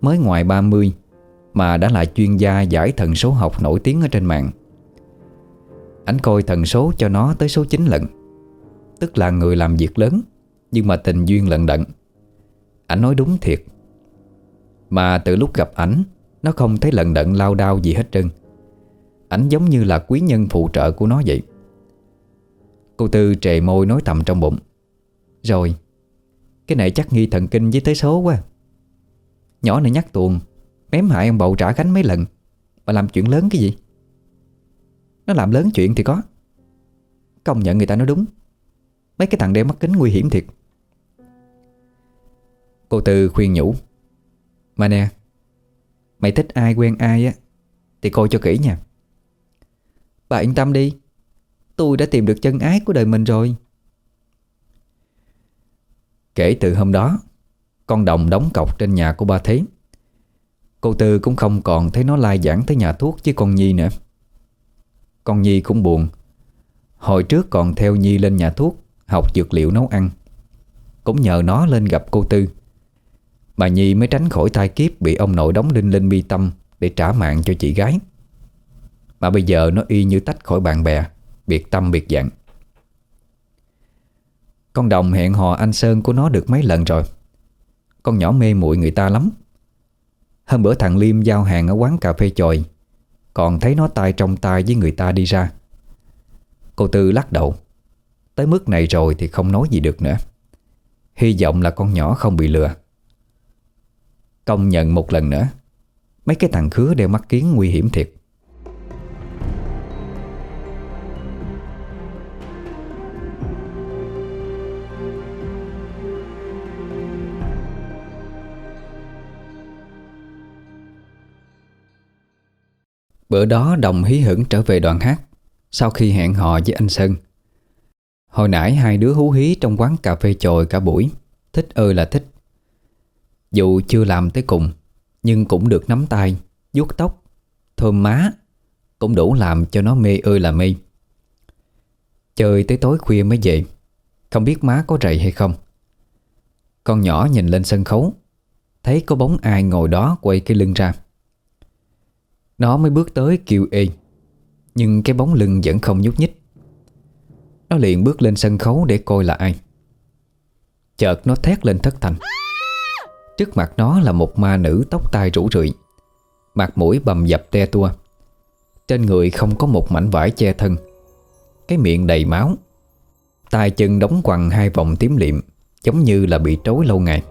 Mới ngoài 30 Mà đã là chuyên gia giải thần số học nổi tiếng ở trên mạng. Ảnh coi thần số cho nó tới số 9 lần. Tức là người làm việc lớn, Nhưng mà tình duyên lận đận. Ảnh nói đúng thiệt. Mà từ lúc gặp ảnh, Nó không thấy lận đận lao đao gì hết trơn. Ảnh giống như là quý nhân phụ trợ của nó vậy. Cô Tư trề môi nói thầm trong bụng. Rồi, Cái này chắc nghi thần kinh với tới số quá. Nhỏ này nhắc tuồng, Mém hại ông bầu trả khánh mấy lần. Mà làm chuyện lớn cái gì? Nó làm lớn chuyện thì có. Công nhận người ta nói đúng. Mấy cái thằng đeo mắt kính nguy hiểm thiệt. Cô Tư khuyên nhủ. Mà nè, Mày thích ai quen ai á, Thì coi cho kỹ nha. Bà yên tâm đi. Tôi đã tìm được chân ái của đời mình rồi. Kể từ hôm đó, Con đồng đóng cọc trên nhà của ba Thế. Cô Tư cũng không còn thấy nó lai giảng tới nhà thuốc với con Nhi nữa. Con Nhi cũng buồn. Hồi trước còn theo Nhi lên nhà thuốc, Học dược liệu nấu ăn. Cũng nhờ nó lên gặp cô Tư. Bà Nhi mới tránh khỏi thai kiếp Bị ông nội đóng linh linh bi tâm Để trả mạng cho chị gái. Mà bây giờ nó y như tách khỏi bạn bè, Biệt tâm biệt dạng. Con đồng hẹn hò anh Sơn của nó được mấy lần rồi. Con nhỏ mê muội người ta lắm. Hôm bữa thằng Liêm giao hàng ở quán cà phê chòi còn thấy nó tay trong tay với người ta đi ra. Cô Tư lắc đầu. Tới mức này rồi thì không nói gì được nữa. Hy vọng là con nhỏ không bị lừa. Công nhận một lần nữa, Mấy cái thằng khứa đeo mắt kiến nguy hiểm thiệt. Bữa đó Đồng hí hửng trở về đoàn hát, Sau khi hẹn hò với anh Sơn. Hồi nãy hai đứa hú hí trong quán cà phê chồi cả buổi, Thích ơi là thích. Dù chưa làm tới cùng, Nhưng cũng được nắm tay, vuốt tóc. Thơm má, Cũng đủ làm cho nó mê ơi là mê. Chơi tới tối khuya mới về, Không biết má có rầy hay không. Con nhỏ nhìn lên sân khấu, Thấy có bóng ai ngồi đó quay cái lưng ra. Nó mới bước tới kêu ê. Nhưng cái bóng lưng vẫn không nhúc nhích. Nó liền bước lên sân khấu để coi là ai. Chợt nó thét lên thất thanh. Trước mặt nó là một ma nữ tóc tai rủ rượi. Mặt mũi bầm dập te tua. Trên người không có một mảnh vải che thân. Cái miệng đầy máu. Tay chân đóng quằn hai vòng tím liệm, Giống như là bị trối lâu ngày.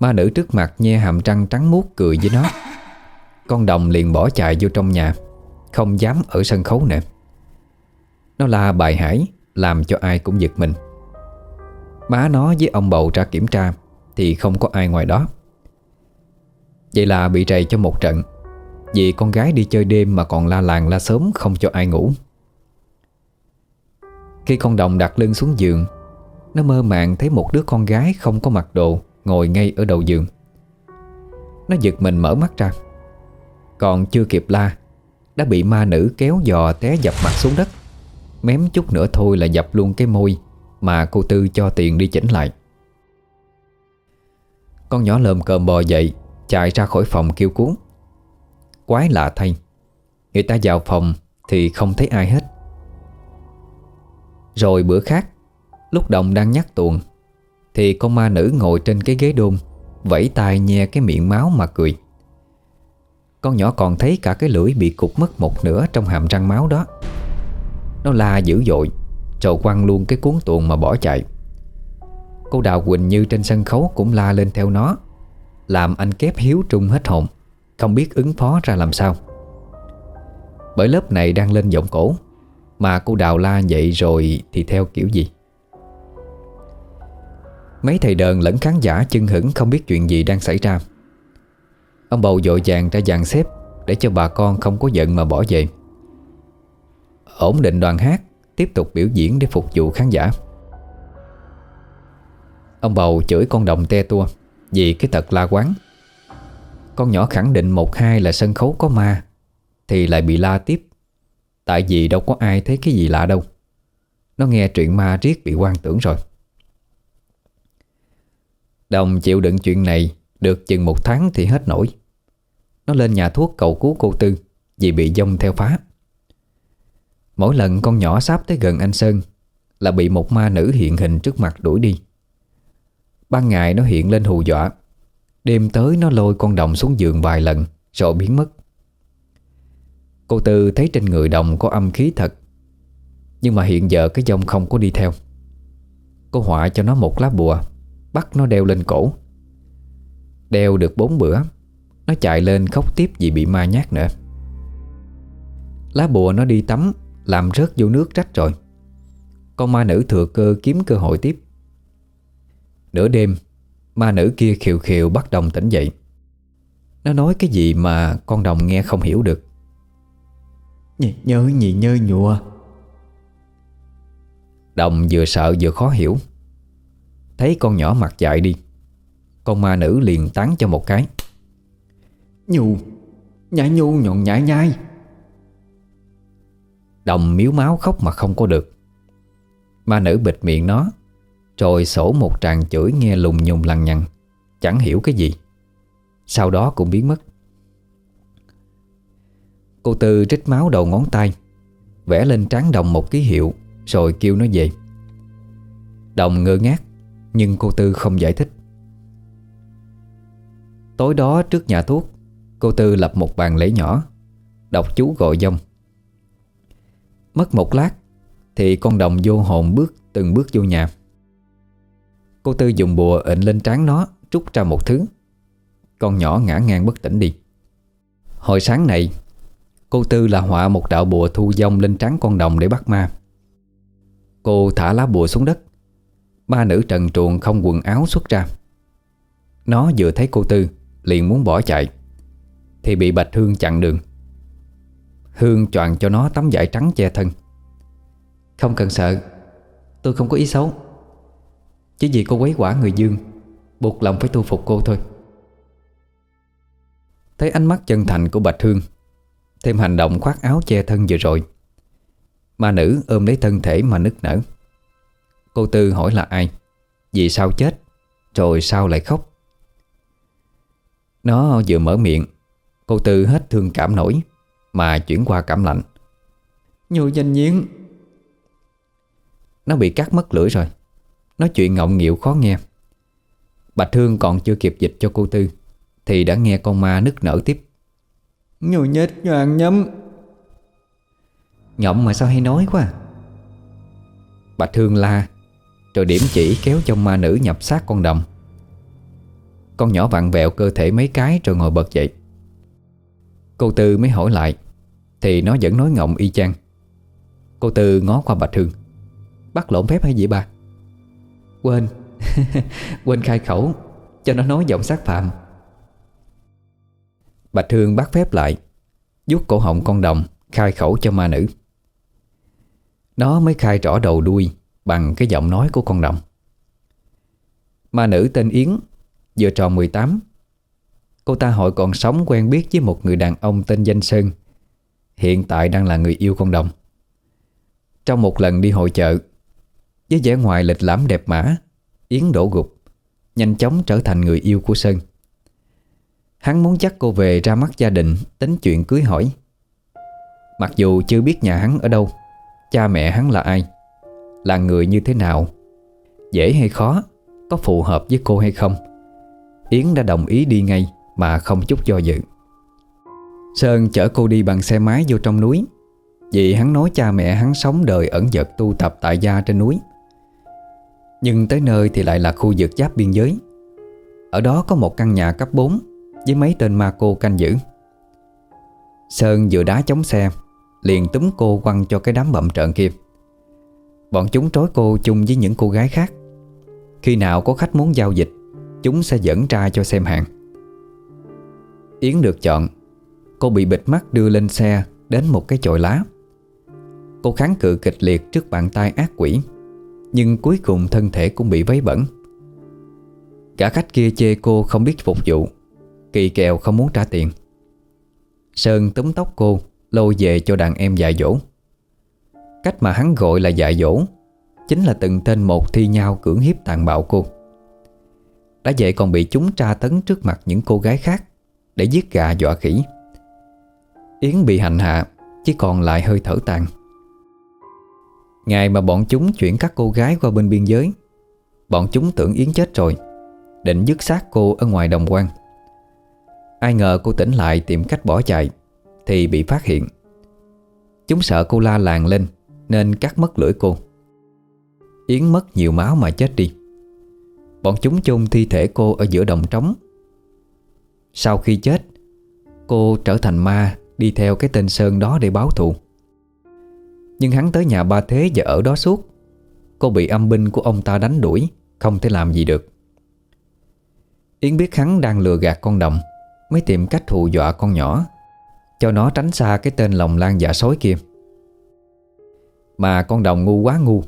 Ma nữ trước mặt nhe hàm răng trắng muốt cười với nó. Con đồng liền bỏ chạy vô trong nhà, Không dám ở sân khấu nữa. Nó la bài hải, Làm cho ai cũng giật mình. Má nó với ông bầu ra kiểm tra, Thì không có ai ngoài đó. Vậy là bị trầy cho một trận, Vì con gái đi chơi đêm mà còn la làng la sớm không cho ai ngủ. Khi con đồng đặt lưng xuống giường, Nó mơ màng thấy một đứa con gái không có mặc đồ Ngồi ngay ở đầu giường. Nó giật mình mở mắt ra. Còn chưa kịp la, Đã bị ma nữ kéo dò té dập mặt xuống đất. Mém chút nữa thôi là dập luôn cái môi Mà cô Tư cho tiền đi chỉnh lại. Con nhỏ lơm cơm bò dậy, Chạy ra khỏi phòng kêu cuốn Quái lạ thay, Người ta vào phòng thì không thấy ai hết. Rồi bữa khác, Lúc Đồng đang nhắc tuồng, Thì con ma nữ ngồi trên cái ghế đôn, Vẫy tay nhe cái miệng máu mà cười. Con nhỏ còn thấy cả cái lưỡi bị cụt mất một nửa trong hàm răng máu đó. Nó la dữ dội Rồi quăng luôn cái cuốn tuồng mà bỏ chạy. Cô Đào Quỳnh Như trên sân khấu cũng la lên theo nó, làm anh kép hiếu trung hết hồn, Không biết ứng phó ra làm sao. Bởi lớp này đang lên giọng cổ, Mà cô đào la vậy rồi Thì theo kiểu gì? Mấy thầy đờn lẫn khán giả chân hững không biết chuyện gì đang xảy ra. Ông bầu dội vàng ra dàn xếp Để cho bà con không có giận mà bỏ về. Ổn định đoàn hát, Tiếp tục biểu diễn để phục vụ khán giả. Ông bầu chửi con đồng te tua, Vì cái tật la quán. Con nhỏ khẳng định một hai là sân khấu có ma, Thì lại bị la tiếp. Tại vì đâu có ai thấy cái gì lạ đâu. Nó nghe chuyện ma riết bị quan tưởng rồi. Đồng chịu đựng chuyện này được chừng một tháng thì hết nổi. Nó lên nhà thuốc cầu cứu cô Tư Vì bị dông theo phá. Mỗi lần con nhỏ sắp tới gần anh Sơn Là bị một ma nữ hiện hình trước mặt đuổi đi. Ban ngày nó hiện lên hù dọa, Đêm tới nó lôi con đồng xuống giường vài lần Rồi biến mất. Cô Tư thấy trên người đồng có âm khí thật, Nhưng mà hiện giờ cái dông không có đi theo. Cô họa cho nó một lá bùa, Bắt nó đeo lên cổ. Đeo được bốn bữa. Nó chạy lên khóc tiếp vì bị ma nhát nữa. Lá bùa nó đi tắm Làm rớt vô nước rách rồi. Con ma nữ thừa cơ kiếm cơ hội tiếp. Nửa đêm Ma nữ kia khiều khiều bắt đồng tỉnh dậy. Nó nói cái gì mà con đồng nghe không hiểu được. Nhị nhớ nhị nhơ nhụa. Đồng vừa sợ vừa khó hiểu. Thấy con nhỏ mặt dại đi Con ma nữ liền tán cho một cái. Nhu Nhãi nhu nhọn nhãi nhai. Đồng miếu máu khóc mà không có được. Ma nữ bịt miệng nó Rồi sổ một tràng chửi nghe lùng nhùng lằng nhằng Chẳng hiểu cái gì. Sau đó cũng biến mất. Cô Tư trích máu đầu ngón tay Vẽ lên trán đồng một ký hiệu Rồi kêu nó về. Đồng ngơ ngác Nhưng cô Tư không giải thích Tối đó trước nhà thuốc, Cô Tư lập một bàn lễ nhỏ, Đọc chú gọi dông. Mất một lát Thì con đồng vô hồn bước, từng bước vô nhà. Cô Tư dùng bùa ịnh lên trán nó, Trút ra một thứ. Con nhỏ ngã ngang bất tỉnh đi. Hồi sáng này, Cô Tư là họa một đạo bùa thu dông lên trán con đồng để bắt ma. Cô thả lá bùa xuống đất. Ma nữ trần truồng không quần áo xuất ra. Nó vừa thấy cô Tư Liền muốn bỏ chạy, Thì bị Bạch Hương chặn đường. Hương choàng cho nó tấm vải trắng che thân. Không cần sợ, Tôi không có ý xấu. Chỉ vì cô quấy quả người dương, Buộc lòng phải tu phục cô thôi. Thấy ánh mắt chân thành của Bạch Hương, Thêm hành động khoác áo che thân vừa rồi, Ma nữ ôm lấy thân thể mà nức nở. Cô Tư hỏi là ai, Vì sao chết, Rồi sao lại khóc? Nó vừa mở miệng Cô Tư hết thương cảm nổi Mà chuyển qua cảm lạnh. Nhô danh nhiên Nó bị cắt mất lưỡi rồi. Nói chuyện ngọng nghịu khó nghe. Bạch Hương còn chưa kịp dịch cho cô Tư Thì đã nghe con ma nức nở tiếp. Nhô nhết nhoàng nhắm Ngọng mà sao hay nói quá? Bạch Hương la Rồi điểm chỉ kéo trong ma nữ nhập sát con đồng con nhỏ vặn vẹo cơ thể mấy cái rồi ngồi bật dậy. Cô Tư mới hỏi lại, Thì nó vẫn nói ngọng y chang. Cô Tư ngó qua Bạch Hương. Bắt lộn phép hay gì bà? Quên [LAUGHS] Quên khai khẩu, Cho nó nói giọng sát phạm. Bạch Hương bắt phép lại, vuốt cổ họng con đồng, Khai khẩu cho ma nữ. Nó mới khai rõ đầu đuôi Bằng cái giọng nói của con đồng. Ma nữ tên Yến Vừa tròn 18 Cô ta hội còn sống quen biết với một người đàn ông tên Danh Sơn. Hiện tại đang là người yêu con đồng. Trong một lần đi hội chợ, Với vẻ ngoài lịch lãm đẹp mã, Yến đổ gục, Nhanh chóng trở thành người yêu của Sơn. Hắn muốn chắc cô về ra mắt gia đình, Tính chuyện cưới hỏi. Mặc dù chưa biết nhà hắn ở đâu, Cha mẹ hắn là ai, Là người như thế nào, Dễ hay khó, Có phù hợp với cô hay không. Yến đã đồng ý đi ngay Mà không chút do dự. Sơn chở cô đi bằng xe máy vô trong núi. Vì hắn nói cha mẹ hắn sống đời ẩn dật tu tập tại gia trên núi. Nhưng tới nơi thì lại là khu vực giáp biên giới. Ở đó có một căn nhà cấp 4 Với mấy tên ma cô canh giữ. Sơn vừa đá chống xe, Liền túm cô quăng cho cái đám bậm trợn kia. Bọn chúng trói cô chung với những cô gái khác. Khi nào có khách muốn giao dịch Chúng sẽ dẫn ra cho xem hàng. Yến được chọn. Cô bị bịt mắt đưa lên xe Đến một cái chòi lá. Cô kháng cự kịch liệt trước bàn tay ác quỷ, Nhưng cuối cùng thân thể cũng bị vấy bẩn. Cả khách kia chê cô không biết phục vụ, Kỳ kèo không muốn trả tiền. Sơn túm tóc cô, Lôi về cho đàn em dạy dỗ. Cách mà hắn gọi là dạy dỗ Chính là từng tên một thi nhau cưỡng hiếp tàn bạo cô. Đã vậy còn bị chúng tra tấn trước mặt những cô gái khác Để giết gà dọa khỉ. Yến bị hành hạ, Chỉ còn lại hơi thở tàn. Ngày mà bọn chúng chuyển các cô gái qua bên biên giới, Bọn chúng tưởng Yến chết rồi, Định dứt xác cô ở ngoài đồng quan. Ai ngờ cô tỉnh lại tìm cách bỏ chạy, Thì bị phát hiện. Chúng sợ cô la làng lên, Nên cắt mất lưỡi cô. Yến mất nhiều máu mà chết đi. Bọn chúng chôn thi thể cô ở giữa đồng trống. Sau khi chết, Cô trở thành ma Đi theo cái tên Sơn đó để báo thù. Nhưng hắn tới nhà ba thế và ở đó suốt. Cô bị âm binh của ông ta đánh đuổi, Không thể làm gì được. Yến biết hắn đang lừa gạt con đồng, Mới tìm cách hù dọa con nhỏ, Cho nó tránh xa cái tên lòng lan giả sói kia. Mà con đồng ngu quá ngu.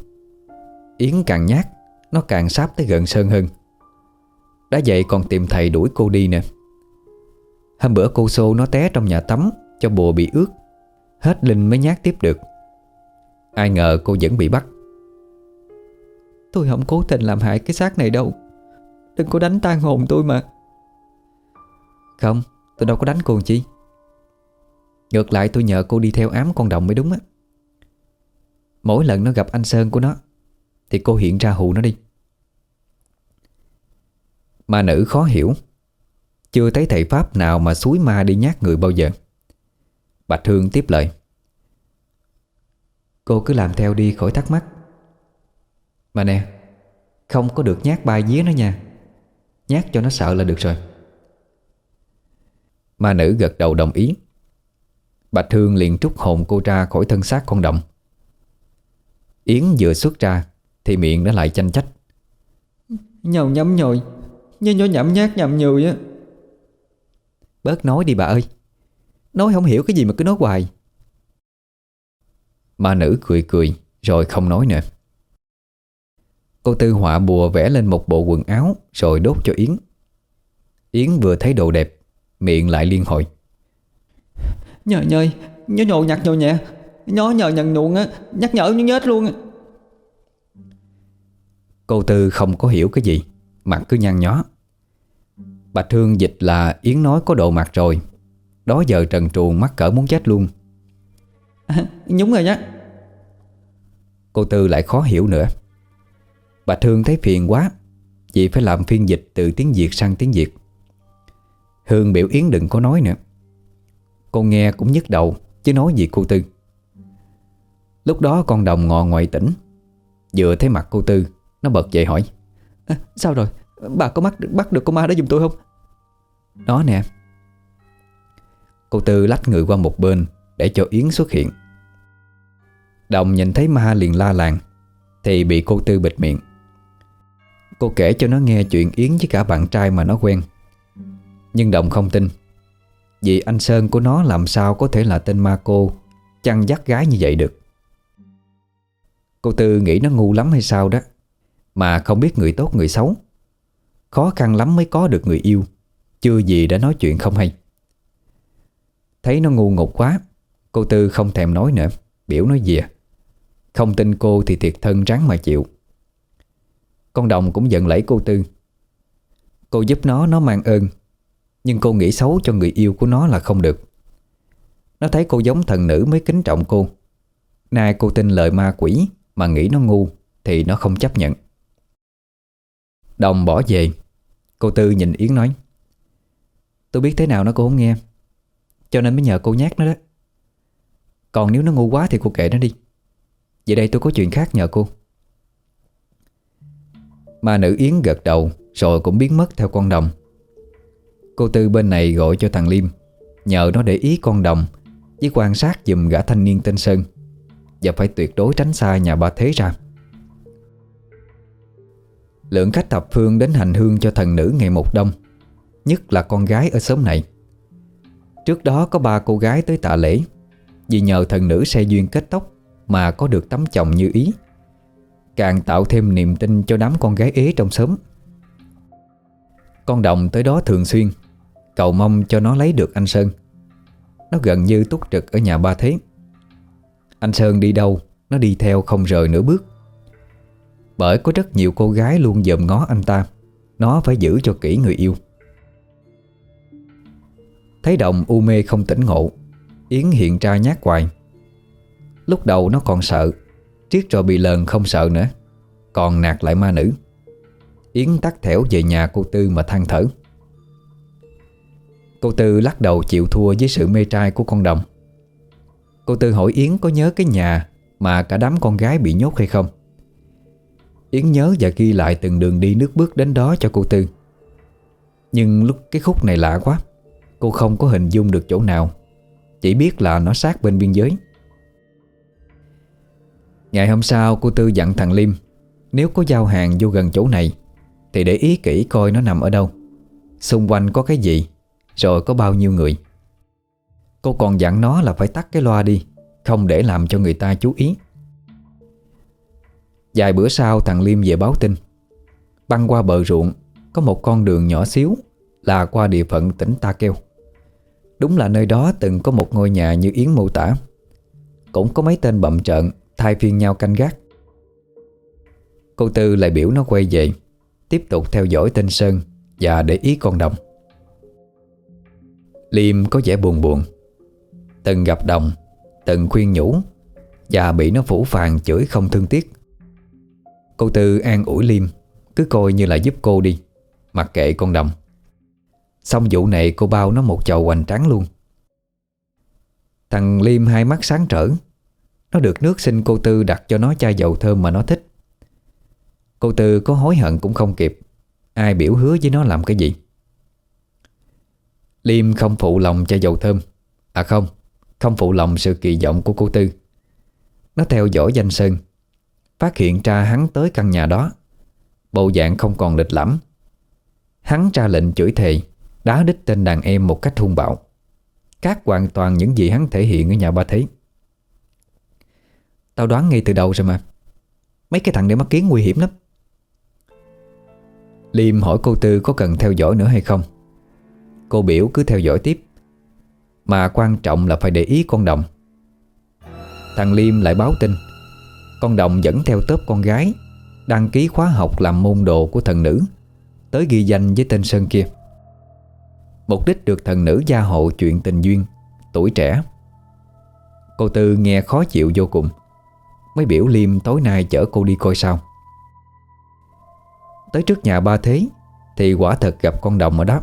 Yến càng nhát nó càng sáp tới gần Sơn hơn Đã vậy còn tìm thầy đuổi cô đi nè. Hôm bữa cô xô nó té trong nhà tắm Cho bùa bị ướt. Hết linh mới nhát tiếp được. Ai ngờ cô vẫn bị bắt. Tôi không cố tình làm hại cái xác này đâu. Đừng có đánh tan hồn tôi mà. Không Tôi đâu có đánh cô chi. Ngược lại tôi nhờ cô đi theo ám con đồng mới đúng á. Mỗi lần nó gặp anh Sơn của nó thì cô hiện ra hù nó đi. Ma nữ khó hiểu. Chưa thấy thầy Pháp nào mà suối ma đi nhát người bao giờ. Bạch Hương tiếp lời. Cô cứ làm theo đi khỏi thắc mắc. Mà nè, Không có được nhát bài día nó nha. Nhát cho nó sợ là được rồi. Ma nữ gật đầu đồng ý. Bạch Hương liền trút hồn cô ra khỏi thân xác con động Yến vừa xuất ra thì miệng nó lại chanh chách. Nhầu nhắm nhồi Như nhó nhậm nhát nhầm nhùi á. Bớt nói đi bà ơi Nói không hiểu cái gì mà cứ nói hoài. Ma nữ cười cười Rồi không nói nữa. Cô Tư họa bùa vẽ lên một bộ quần áo Rồi đốt cho Yến. Yến vừa thấy đồ đẹp Miệng lại liên hồi. Nhờ nhơi Nhớ nhồ nhặt nhồ nhẹ Nhó nhờ nhận nuộng á Nhắc nhở như nhết luôn á Cô Tư không có hiểu cái gì Mặt cứ nhăn nhó. Bạch Thương dịch là Yến nói có độ mặt rồi. Đó giờ trần truồng mắc cỡ muốn chết luôn. À, [LAUGHS] Nhúng rồi nhá. Cô Tư lại khó hiểu nữa. Bạch Thương thấy phiền quá Chị phải làm phiên dịch từ tiếng Việt sang tiếng Việt. Hương biểu Yến đừng có nói nữa. Cô nghe cũng nhức đầu Chứ nói gì cô Tư. Lúc đó con đồng ngọ ngoại tỉnh Vừa thấy mặt cô Tư nó bật dậy hỏi à, Sao rồi? Bà có bắt, bắt được con ma đó giùm tôi không? Đó nè. Cô Tư lách người qua một bên Để cho Yến xuất hiện. Đồng nhìn thấy ma liền la làng Thì bị cô Tư bịt miệng. Cô kể cho nó nghe chuyện Yến với cả bạn trai mà nó quen. Nhưng Đồng không tin Vì anh Sơn của nó làm sao có thể là tên ma cô Chăn dắt gái như vậy được. Cô Tư nghĩ nó ngu lắm hay sao đó mà không biết người tốt người xấu. Khó khăn lắm mới có được người yêu. Chưa gì đã nói chuyện không hay. Thấy nó ngu ngục quá, Cô Tư không thèm nói nữa, Biểu nói gì à Không tin cô thì thiệt thân ráng mà chịu. Con đồng cũng giận lẫy cô Tư. Cô giúp nó nó mang ơn, Nhưng cô nghĩ xấu cho người yêu của nó là không được. Nó thấy cô giống thần nữ mới kính trọng cô. Nay cô tin lời ma quỷ Mà nghĩ nó ngu Thì nó không chấp nhận. Đồng bỏ về. Cô Tư nhìn Yến nói, Tôi biết thế nào nó cô không nghe, Cho nên mới nhờ cô nhắc nó đó. Còn nếu nó ngu quá thì cô kệ nó đi. Vậy đây tôi có chuyện khác nhờ cô. Mà nữ Yến gật đầu Rồi cũng biến mất theo con đồng. Cô Tư bên này gọi cho thằng Liêm, Nhờ nó để ý con đồng Chỉ quan sát dùm gã thanh niên tên Sơn. Và phải tuyệt đối tránh xa nhà ba thế ra. Lượng khách thập phương đến hành hương cho thần nữ ngày một đông, Nhất là con gái ở xóm này. Trước đó có ba cô gái tới tạ lễ, Vì nhờ thần nữ xe duyên kết tóc Mà có được tấm chồng như ý. Càng tạo thêm niềm tin cho đám con gái ế trong xóm. Con đồng tới đó thường xuyên, Cầu mong cho nó lấy được anh Sơn. Nó gần như túc trực ở nhà ba thế. Anh Sơn đi đâu, Nó đi theo không rời nửa bước. Bởi có rất nhiều cô gái luôn dòm ngó anh ta. Nó phải giữ cho kỹ người yêu. Thấy đồng u mê không tỉnh ngộ. Yến hiện ra nhát hoài. Lúc đầu nó còn sợ. Triết rồi bị lờn không sợ nữa. Còn nạt lại ma nữ. Yến tắt thẻo về nhà cô Tư mà than thở. Cô Tư lắc đầu chịu thua với sự mê trai của con đồng. Cô Tư hỏi Yến có nhớ cái nhà Mà cả đám con gái bị nhốt hay không? Yến nhớ và ghi lại từng đường đi nước bước đến đó cho cô Tư. Nhưng lúc cái khúc này lạ quá, Cô không có hình dung được chỗ nào. Chỉ biết là nó sát bên biên giới. Ngày hôm sau, cô Tư dặn thằng Liêm, Nếu có giao hàng vô gần chỗ này, Thì để ý kỹ coi nó nằm ở đâu. Xung quanh có cái gì, Rồi có bao nhiêu người. Cô còn dặn nó là phải tắt cái loa đi, Không để làm cho người ta chú ý. Vài bữa sau, thằng Liêm về báo tin. Băng qua bờ ruộng, Có một con đường nhỏ xíu, Là qua địa phận tỉnh Ta Keo Đúng là nơi đó từng có một ngôi nhà như Yến mô tả. Cũng có mấy tên bậm trợn, Thay phiên nhau canh gác. Cô Tư lại biểu nó quay về, Tiếp tục theo dõi tên Sơn Và để ý con đồng. Liêm có vẻ buồn buồn. Từng gặp đồng, Từng khuyên nhủ Và bị nó phủ phàng chửi không thương tiếc. Cô Tư an ủi Liêm, Cứ coi như là giúp cô đi, Mặc kệ con đồng. Xong vụ này cô bao nó một chầu hoành tráng luôn. Thằng Liêm hai mắt sáng trở. Nó được nước xin cô Tư đặt cho nó chai dầu thơm mà nó thích. Cô Tư có hối hận cũng không kịp. Ai biểu hứa với nó làm cái gì? Liêm không phụ lòng chai dầu thơm. À không Không phụ lòng sự kỳ vọng của cô Tư. Nó theo dõi danh Sơn. Phát hiện ra hắn tới căn nhà đó. Bộ dạng không còn lịch lẫm Hắn ra lệnh chửi thề, Đá đích tên đàn em một cách hung bạo. Các hoàn toàn những gì hắn thể hiện ở nhà ba thấy. Tao đoán ngay từ đầu rồi mà. Mấy cái thằng để mắt kiến nguy hiểm lắm. Liêm hỏi cô Tư có cần theo dõi nữa hay không. Cô biểu cứ theo dõi tiếp. Mà quan trọng là phải để ý con đồng. Thằng Liêm lại báo tin. Con đồng dẫn theo tớp con gái, Đăng ký khóa học làm môn đồ của thần nữ, Tới ghi danh với tên Sơn kia. Mục đích được thần nữ gia hộ chuyện tình duyên, Tuổi trẻ. Cô Tư nghe khó chịu vô cùng, Mới biểu Liêm tối nay chở cô đi coi sao. Tới trước nhà ba thế, Thì quả thật gặp con đồng ở đó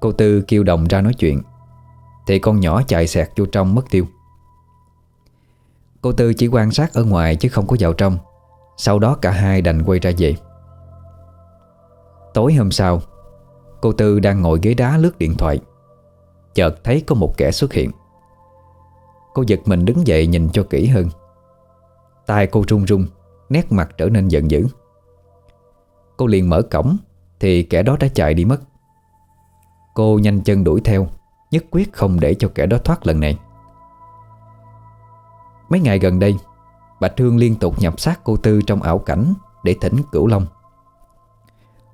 Cô Tư kêu đồng ra nói chuyện, Thì con nhỏ chạy sẹt vô trong mất tiêu. Cô Tư chỉ quan sát ở ngoài chứ không có vào trong. Sau đó cả hai đành quay ra về. Tối hôm sau, Cô Tư đang ngồi ghế đá lướt điện thoại. Chợt thấy có một kẻ xuất hiện. Cô giật mình đứng dậy nhìn cho kỹ hơn. Tay cô run run, Nét mặt trở nên giận dữ. Cô liền mở cổng, Thì kẻ đó đã chạy đi mất. Cô nhanh chân đuổi theo, Nhất quyết không để cho kẻ đó thoát lần này. Mấy ngày gần đây, Bạch thương liên tục nhập sát cô Tư trong ảo cảnh Để thỉnh cửu long.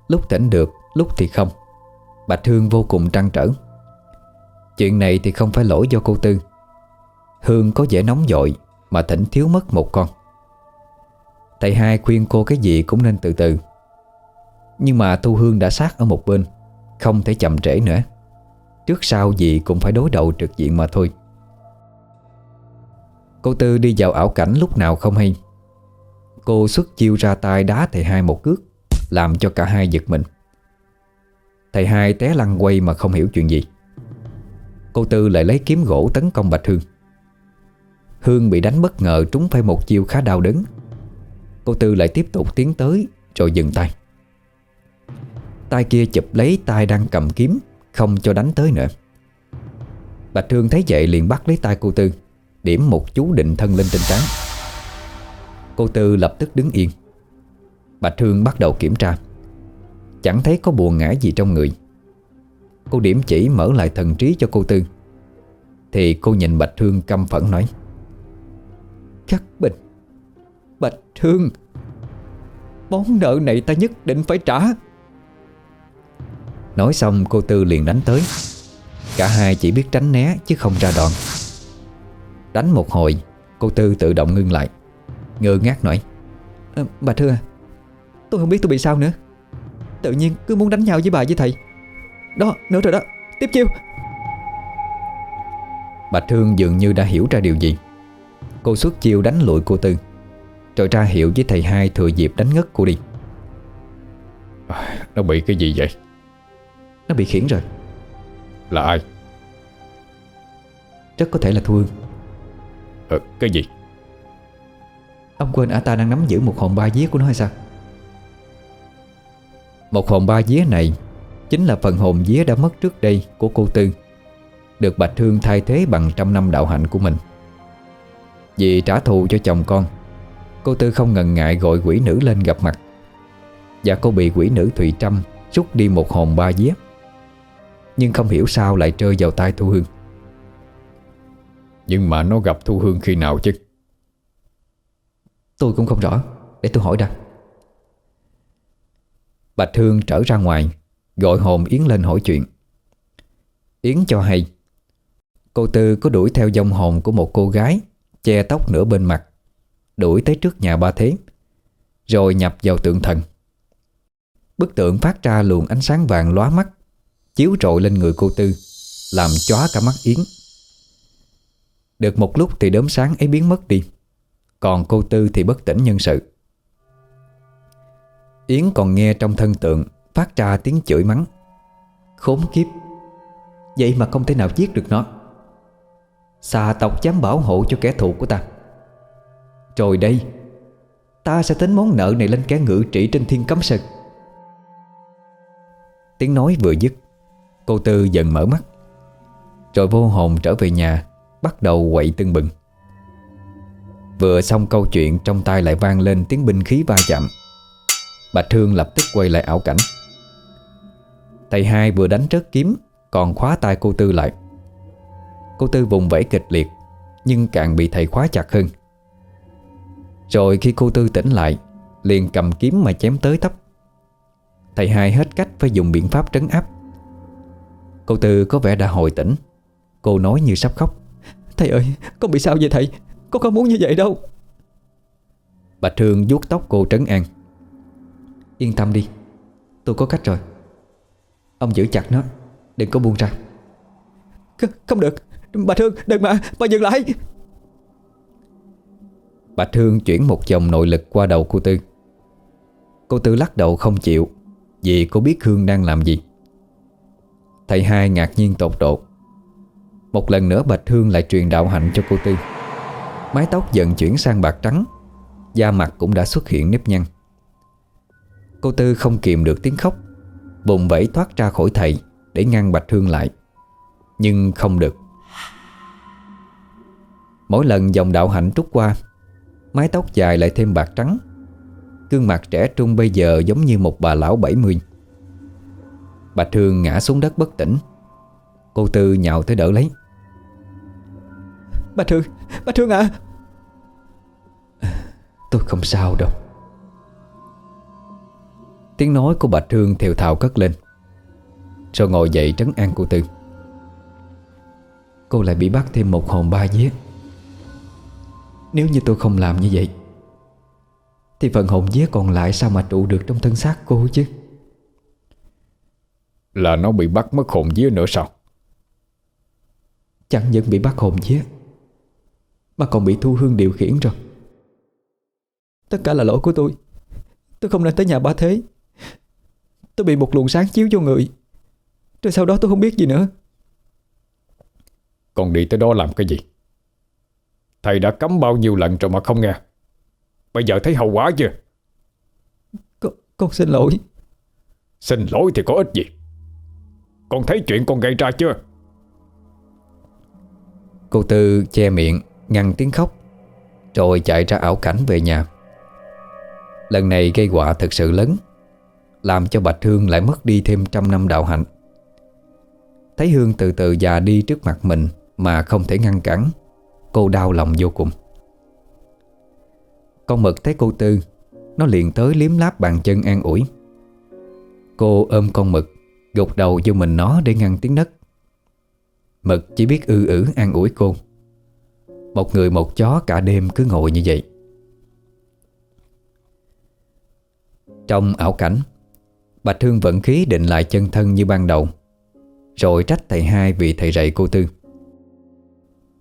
Lúc thỉnh được, Lúc thì không. Bạch thương vô cùng trăn trở. Chuyện này thì không phải lỗi do cô Tư. Hương có vẻ nóng dội Mà thỉnh thiếu mất một con. Thầy hai khuyên cô cái gì cũng nên từ từ. Nhưng mà Thu Hương đã sát ở một bên, Không thể chậm trễ nữa. Trước sau gì cũng phải đối đầu trực diện mà thôi. Cô Tư đi vào ảo cảnh lúc nào không hay. Cô xuất chiêu ra tay đá thầy hai một cước, Làm cho cả hai giật mình. Thầy hai té lăn quay mà không hiểu chuyện gì. Cô Tư lại lấy kiếm gỗ tấn công Bạch Hương. Hương bị đánh bất ngờ trúng phải một chiêu khá đau đớn. Cô Tư lại tiếp tục tiến tới, Rồi dừng tay. Tay kia chụp lấy tay đang cầm kiếm, Không cho đánh tới nữa. Bạch Hương thấy vậy liền bắt lấy tay cô Tư. Điểm một chú định thân lên trên trán. Cô Tư lập tức đứng yên. Bạch Trương bắt đầu kiểm tra. Chẳng thấy có buồn ngã gì trong người. Cô điểm chỉ mở lại thần trí cho cô Tư. Thì cô nhìn Bạch Trương căm phẫn nói. Khắc Bình, Bạch Trương Món nợ này ta nhất định phải trả. Nói xong, cô Tư liền đánh tới. Cả hai chỉ biết tránh né chứ không ra đòn. Đánh một hồi. Cô Tư tự động ngưng lại. Ngơ ngác nói à, Bà Thư à Tôi không biết tôi bị sao nữa. Tự nhiên cứ muốn đánh nhau với bà với thầy. Đó nữa rồi đó. Tiếp chiêu. Bạch Thương dường như đã hiểu ra điều gì. Cô xuất chiêu đánh lụi cô Tư Rồi ra hiệu với thầy hai thừa dịp đánh ngất cô đi. Nó bị cái gì vậy? Nó bị khiển rồi. Là ai? Rất có thể là Thu Hương ờ, Cái gì? Ông quên ả ta đang nắm giữ một hồn ba vía của nó hay sao? Một hồn ba vía này Chính là phần hồn vía đã mất trước đây Của cô Tư Được Bạch Thương thay thế bằng trăm năm đạo hạnh của mình. Vì trả thù cho chồng con Cô Tư không ngần ngại gọi quỷ nữ lên gặp mặt. Và cô bị quỷ nữ Thụy Trâm Rút đi một hồn ba vía Nhưng không hiểu sao lại rơi vào tay Thu Hương Nhưng mà nó gặp Thu Hương khi nào chứ? Tôi cũng không rõ. Để tôi hỏi đã. Bạch Hương trở ra ngoài Gọi hồn Yến lên hỏi chuyện. Yến cho hay Cô Tư có đuổi theo dòng hồn của một cô gái Che tóc nửa bên mặt Đuổi tới trước nhà ba thế Rồi nhập vào tượng thần. Bức tượng phát ra luồng ánh sáng vàng lóa mắt Chiếu rọi lên người cô Tư Làm chóa cả mắt Yến được một lúc thì đốm sáng ấy biến mất đi. Còn cô Tư thì bất tỉnh nhân sự. Yến còn nghe trong thân tượng Phát ra tiếng chửi mắng. Khốn kiếp! Vậy mà không thể nào giết được nó. Xà tộc dám bảo hộ cho kẻ thù của ta. Rồi đây, Ta sẽ tính món nợ này lên kẻ ngự trị trên thiên cấm sơn. Tiếng nói vừa dứt, Cô Tư dần mở mắt. Rồi vô hồn trở về nhà. Bắt đầu quậy tưng bừng. Vừa xong câu chuyện, trong tay lại vang lên tiếng binh khí va chạm. Bạch Thương lập tức quay lại ảo cảnh. Thầy hai vừa đánh rớt kiếm, Còn khóa tay cô Tư lại. Cô Tư vùng vẫy kịch liệt, Nhưng càng bị thầy khóa chặt hơn. Rồi khi cô Tư tỉnh lại, Liền cầm kiếm mà chém tới tấp Thầy hai hết cách phải dùng biện pháp trấn áp. Cô Tư có vẻ đã hồi tỉnh. Cô nói như sắp khóc. Thầy ơi con bị sao vậy thầy? Con không muốn như vậy đâu. Bạch Thương vuốt tóc cô trấn an. Yên tâm đi Tôi có cách rồi. Ông giữ chặt nó Đừng có buông ra. Không được. Bà Thương đừng mà Bà dừng lại. Bạch Thương chuyển một dòng nội lực qua đầu cô Tư. Cô Tư lắc đầu không chịu Vì cô biết Hương đang làm gì. Thầy hai ngạc nhiên tột độ một lần nữa Bạch Hương lại truyền đạo hạnh cho cô Tư. Mái tóc dần chuyển sang bạc trắng, Da mặt cũng đã xuất hiện nếp nhăn. Cô Tư không kìm được tiếng khóc Bùng vẫy thoát ra khỏi thầy Để ngăn Bạch Hương lại, Nhưng không được. Mỗi lần dòng đạo hạnh trút qua, Mái tóc dài lại thêm bạc trắng. Gương mặt trẻ trung bây giờ giống như một bà lão 70 Bạch Hương ngã xuống đất bất tỉnh. Cô Tư nhào tới đỡ lấy. Bà Thương Bà Thương ạ Tôi không sao đâu. Tiếng nói của bà Thương theo thào cất lên. Rồi ngồi dậy trấn an cô Tư. Cô lại bị bắt thêm một hồn ba vía. Nếu như tôi không làm như vậy Thì phần hồn vía còn lại sao mà trụ được trong thân xác cô chứ? Là nó bị bắt mất hồn vía nữa sao? Chẳng những bị bắt hồn vía mà còn bị Thu Hương điều khiển rồi. Tất cả là lỗi của tôi. Tôi không nên tới nhà ba thế. Tôi bị một luồng sáng chiếu vô người. Rồi sau đó tôi không biết gì nữa. Còn đi tới đó làm cái gì? Thầy đã cấm bao nhiêu lần rồi mà không nghe? Bây giờ thấy hậu quả chưa? Con, con xin lỗi. Xin lỗi thì có ích gì? Con thấy chuyện con gây ra chưa? Cô Tư che miệng Ngăn tiếng khóc, Rồi chạy ra ảo cảnh về nhà. Lần này gây họa thật sự lớn, Làm cho Bạch Hương lại mất đi thêm trăm năm đạo hạnh. Thấy Hương từ từ già đi trước mặt mình Mà không thể ngăn cản, Cô đau lòng vô cùng. Con mực thấy cô Tư, Nó liền tới liếm láp bàn chân an ủi. Cô ôm con mực, Gục đầu vô mình nó để ngăn tiếng nấc. Mực chỉ biết ư ử an ủi cô. Một người một chó cả đêm cứ ngồi như vậy. Trong ảo cảnh, Bạch Hương vận khí định lại chân thân như ban đầu, Rồi trách thầy hai vì thầy rầy cô Tư.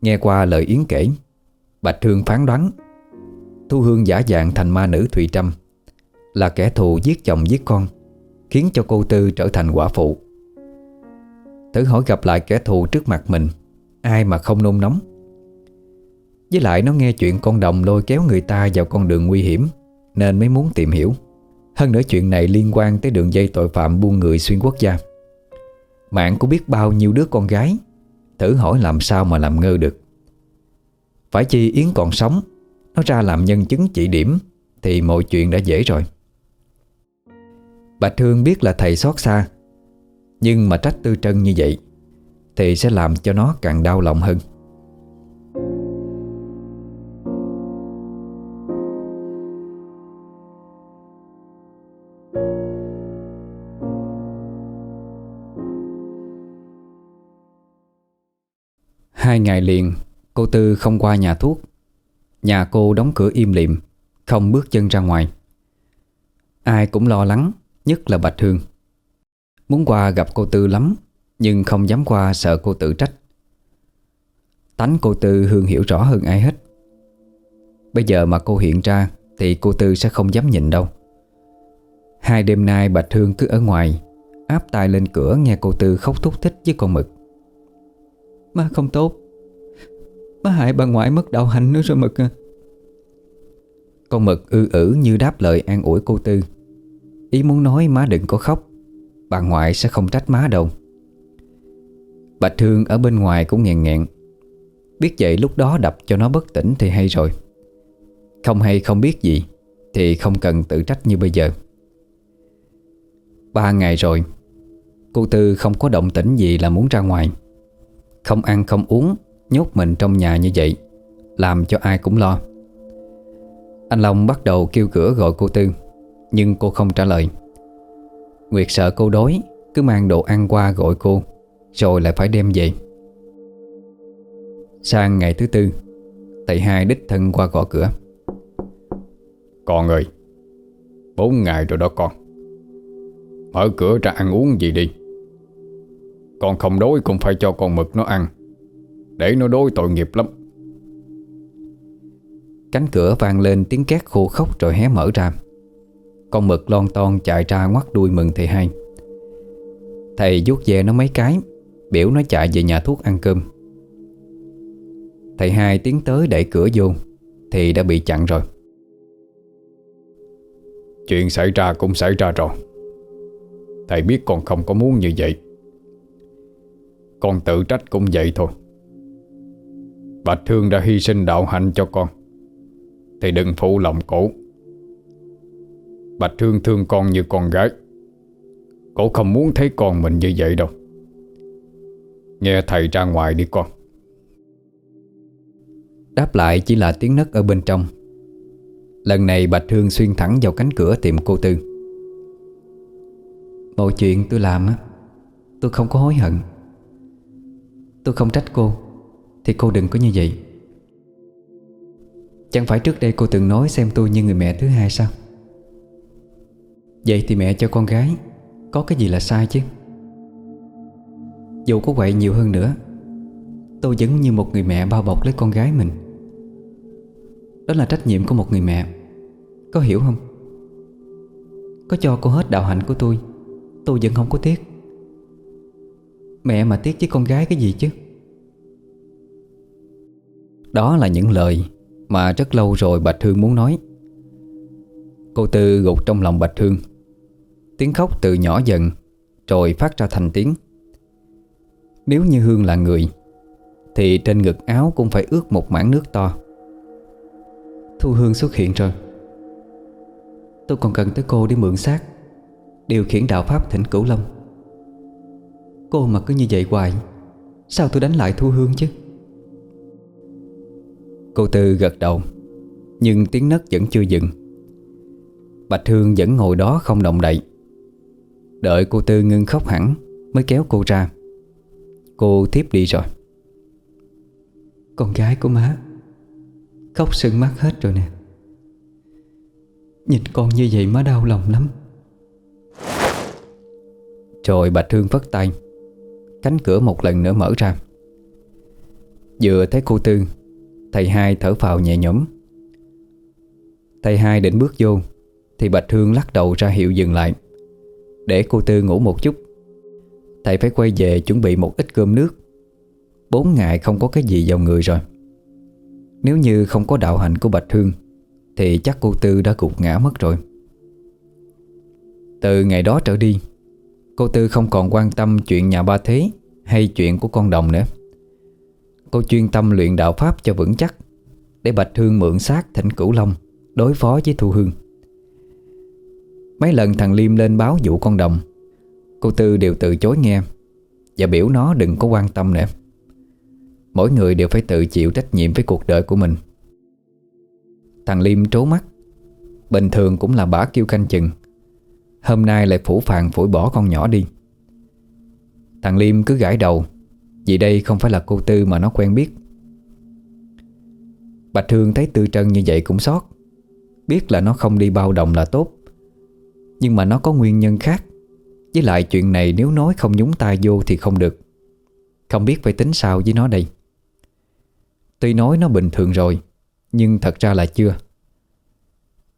Nghe qua lời Yến kể, Bạch Hương phán đoán, Thu Hương giả dạng thành ma nữ Thùy Trâm, Là kẻ thù giết chồng giết con, Khiến cho cô Tư trở thành quả phụ. Thử hỏi gặp lại kẻ thù trước mặt mình, Ai mà không nôn nóng? Với lại nó nghe chuyện con đồng lôi kéo người ta vào con đường nguy hiểm, Nên mới muốn tìm hiểu. Hơn nữa chuyện này liên quan tới đường dây tội phạm buôn người xuyên quốc gia. Mạng cũng biết bao nhiêu đứa con gái, Thử hỏi làm sao mà làm ngơ được. Phải chi Yến còn sống, Nó ra làm nhân chứng chỉ điểm, Thì mọi chuyện đã dễ rồi. Bạch Hương biết là thầy xót xa, Nhưng mà trách Tư Trân như vậy, Thì sẽ làm cho nó càng đau lòng hơn. Hai ngày liền, Cô Tư không qua nhà thuốc. Nhà cô đóng cửa im lìm, Không bước chân ra ngoài. Ai cũng lo lắng, Nhất là Bạch Hương. Muốn qua gặp cô Tư lắm, Nhưng không dám qua sợ cô tự trách. Tánh cô Tư Hương hiểu rõ hơn ai hết. Bây giờ mà cô hiện ra, Thì cô Tư sẽ không dám nhìn đâu. Hai đêm nay Bạch Hương cứ ở ngoài, Áp tay lên cửa nghe cô Tư khóc thúc thích với con mực. Má không tốt. Má hại bà ngoại mất đạo hành nữa rồi Mực à Con Mực ư ử như đáp lời an ủi cô Tư. Ý muốn nói má đừng có khóc. Bà ngoại sẽ không trách má đâu. Bạch Thương ở bên ngoài cũng nghẹn nghẹn. Biết vậy lúc đó đập cho nó bất tỉnh thì hay rồi. Không hay không biết gì, Thì không cần tự trách như bây giờ. Ba ngày rồi, Cô Tư không có động tĩnh gì là muốn ra ngoài. Không ăn không uống, Nhốt mình trong nhà như vậy, Làm cho ai cũng lo. Anh Long bắt đầu kêu cửa gọi cô Tư, Nhưng cô không trả lời. Nguyệt sợ cô đói, Cứ mang đồ ăn qua gọi cô, Rồi lại phải đem về. Sang ngày thứ tư, Thầy hai đích thân qua gõ cửa. Con ơi, Bốn ngày rồi đó con. Mở cửa ra ăn uống gì đi. Con không đói cũng phải cho con mực nó ăn. Để nó đối tội nghiệp lắm. Cánh cửa vang lên tiếng két khô khóc rồi hé mở ra. Con mực lon ton chạy ra ngoắt đuôi mừng thầy hai. Thầy vuốt về nó mấy cái Biểu nó chạy về nhà thuốc ăn cơm. Thầy hai tiến tới đẩy cửa vô Thì đã bị chặn rồi. Chuyện xảy ra cũng xảy ra rồi. Thầy biết con không có muốn như vậy con tự trách cũng vậy thôi. Bạch Thương đã hy sinh đạo hạnh cho con. Thì đừng phụ lòng cổ. Bạch Thương thương con như con gái. Cổ không muốn thấy con mình như vậy đâu. Nghe thầy ra ngoài đi con. Đáp lại chỉ là tiếng nấc ở bên trong. Lần này Bạch Hương xuyên thẳng vào cánh cửa tìm cô Tư. Mọi chuyện tôi làm Tôi không có hối hận. Tôi không trách cô, Thì cô đừng có như vậy. Chẳng phải trước đây cô từng nói xem tôi như người mẹ thứ hai sao? Vậy thì mẹ cho con gái Có cái gì là sai chứ? Dù có vậy nhiều hơn nữa, Tôi vẫn như một người mẹ bao bọc lấy con gái mình. Đó là trách nhiệm của một người mẹ. Có hiểu không? Có cho cô hết đạo hạnh của tôi Tôi vẫn không có tiếc. Mẹ mà tiếc với con gái cái gì chứ? Đó là những lời Mà rất lâu rồi Bạch Hương muốn nói. Cô Tư gục trong lòng Bạch Hương. Tiếng khóc từ nhỏ dần, Rồi phát ra thành tiếng. Nếu như Hương là người, Thì trên ngực áo cũng phải ướt một mảng nước to. Thu Hương xuất hiện rồi. Tôi còn cần tới cô để mượn xác, Điều khiển đạo pháp thỉnh cửu long. Cô mà cứ như vậy hoài, Sao tôi đánh lại Thu Hương chứ? Cô Tư gật đầu, Nhưng tiếng nấc vẫn chưa dừng. Bạch Hương vẫn ngồi đó không động đậy. Đợi cô Tư ngưng khóc hẳn, Mới kéo cô ra. Cô tiếp đi rồi. Con gái của má, Khóc sưng mắt hết rồi nè. Nhìn con như vậy má đau lòng lắm. Rồi Bạch Hương phất tay. Cánh cửa một lần nữa mở ra. Vừa thấy cô Tư, Thầy hai thở phào nhẹ nhõm. Thầy hai định bước vô, Thì Bạch Hương lắc đầu ra hiệu dừng lại, Để cô Tư ngủ một chút. Thầy phải quay về chuẩn bị một ít cơm nước. Bốn ngày không có cái gì vào người rồi. Nếu như không có đạo hạnh của Bạch Hương, Thì chắc cô Tư đã gục ngã mất rồi. Từ ngày đó trở đi Cô Tư không còn quan tâm chuyện nhà ba thế Hay chuyện của con đồng nữa. Cô chuyên tâm luyện đạo Pháp cho vững chắc, Để Bạch Hương mượn xác thỉnh cửu long Đối phó với Thu Hương. Mấy lần thằng Liêm lên báo vụ con đồng, Cô Tư đều từ chối nghe Và biểu nó đừng có quan tâm nữa. Mỗi người đều phải tự chịu trách nhiệm với cuộc đời của mình. Thằng Liêm trố mắt, Bình thường cũng là bả kêu canh chừng. Hôm nay lại phủ phàng phủi bỏ con nhỏ đi. Thằng Liêm cứ gãi đầu, Vì đây không phải là cô Tư mà nó quen biết. Bạch Hương thấy Tư Trân như vậy cũng sót Biết là nó không đi bao đồng là tốt. Nhưng mà nó có nguyên nhân khác, Với lại chuyện này nếu nói không nhúng tay vô thì không được. Không biết phải tính sao với nó đây. Tuy nói nó bình thường rồi, Nhưng thật ra là chưa.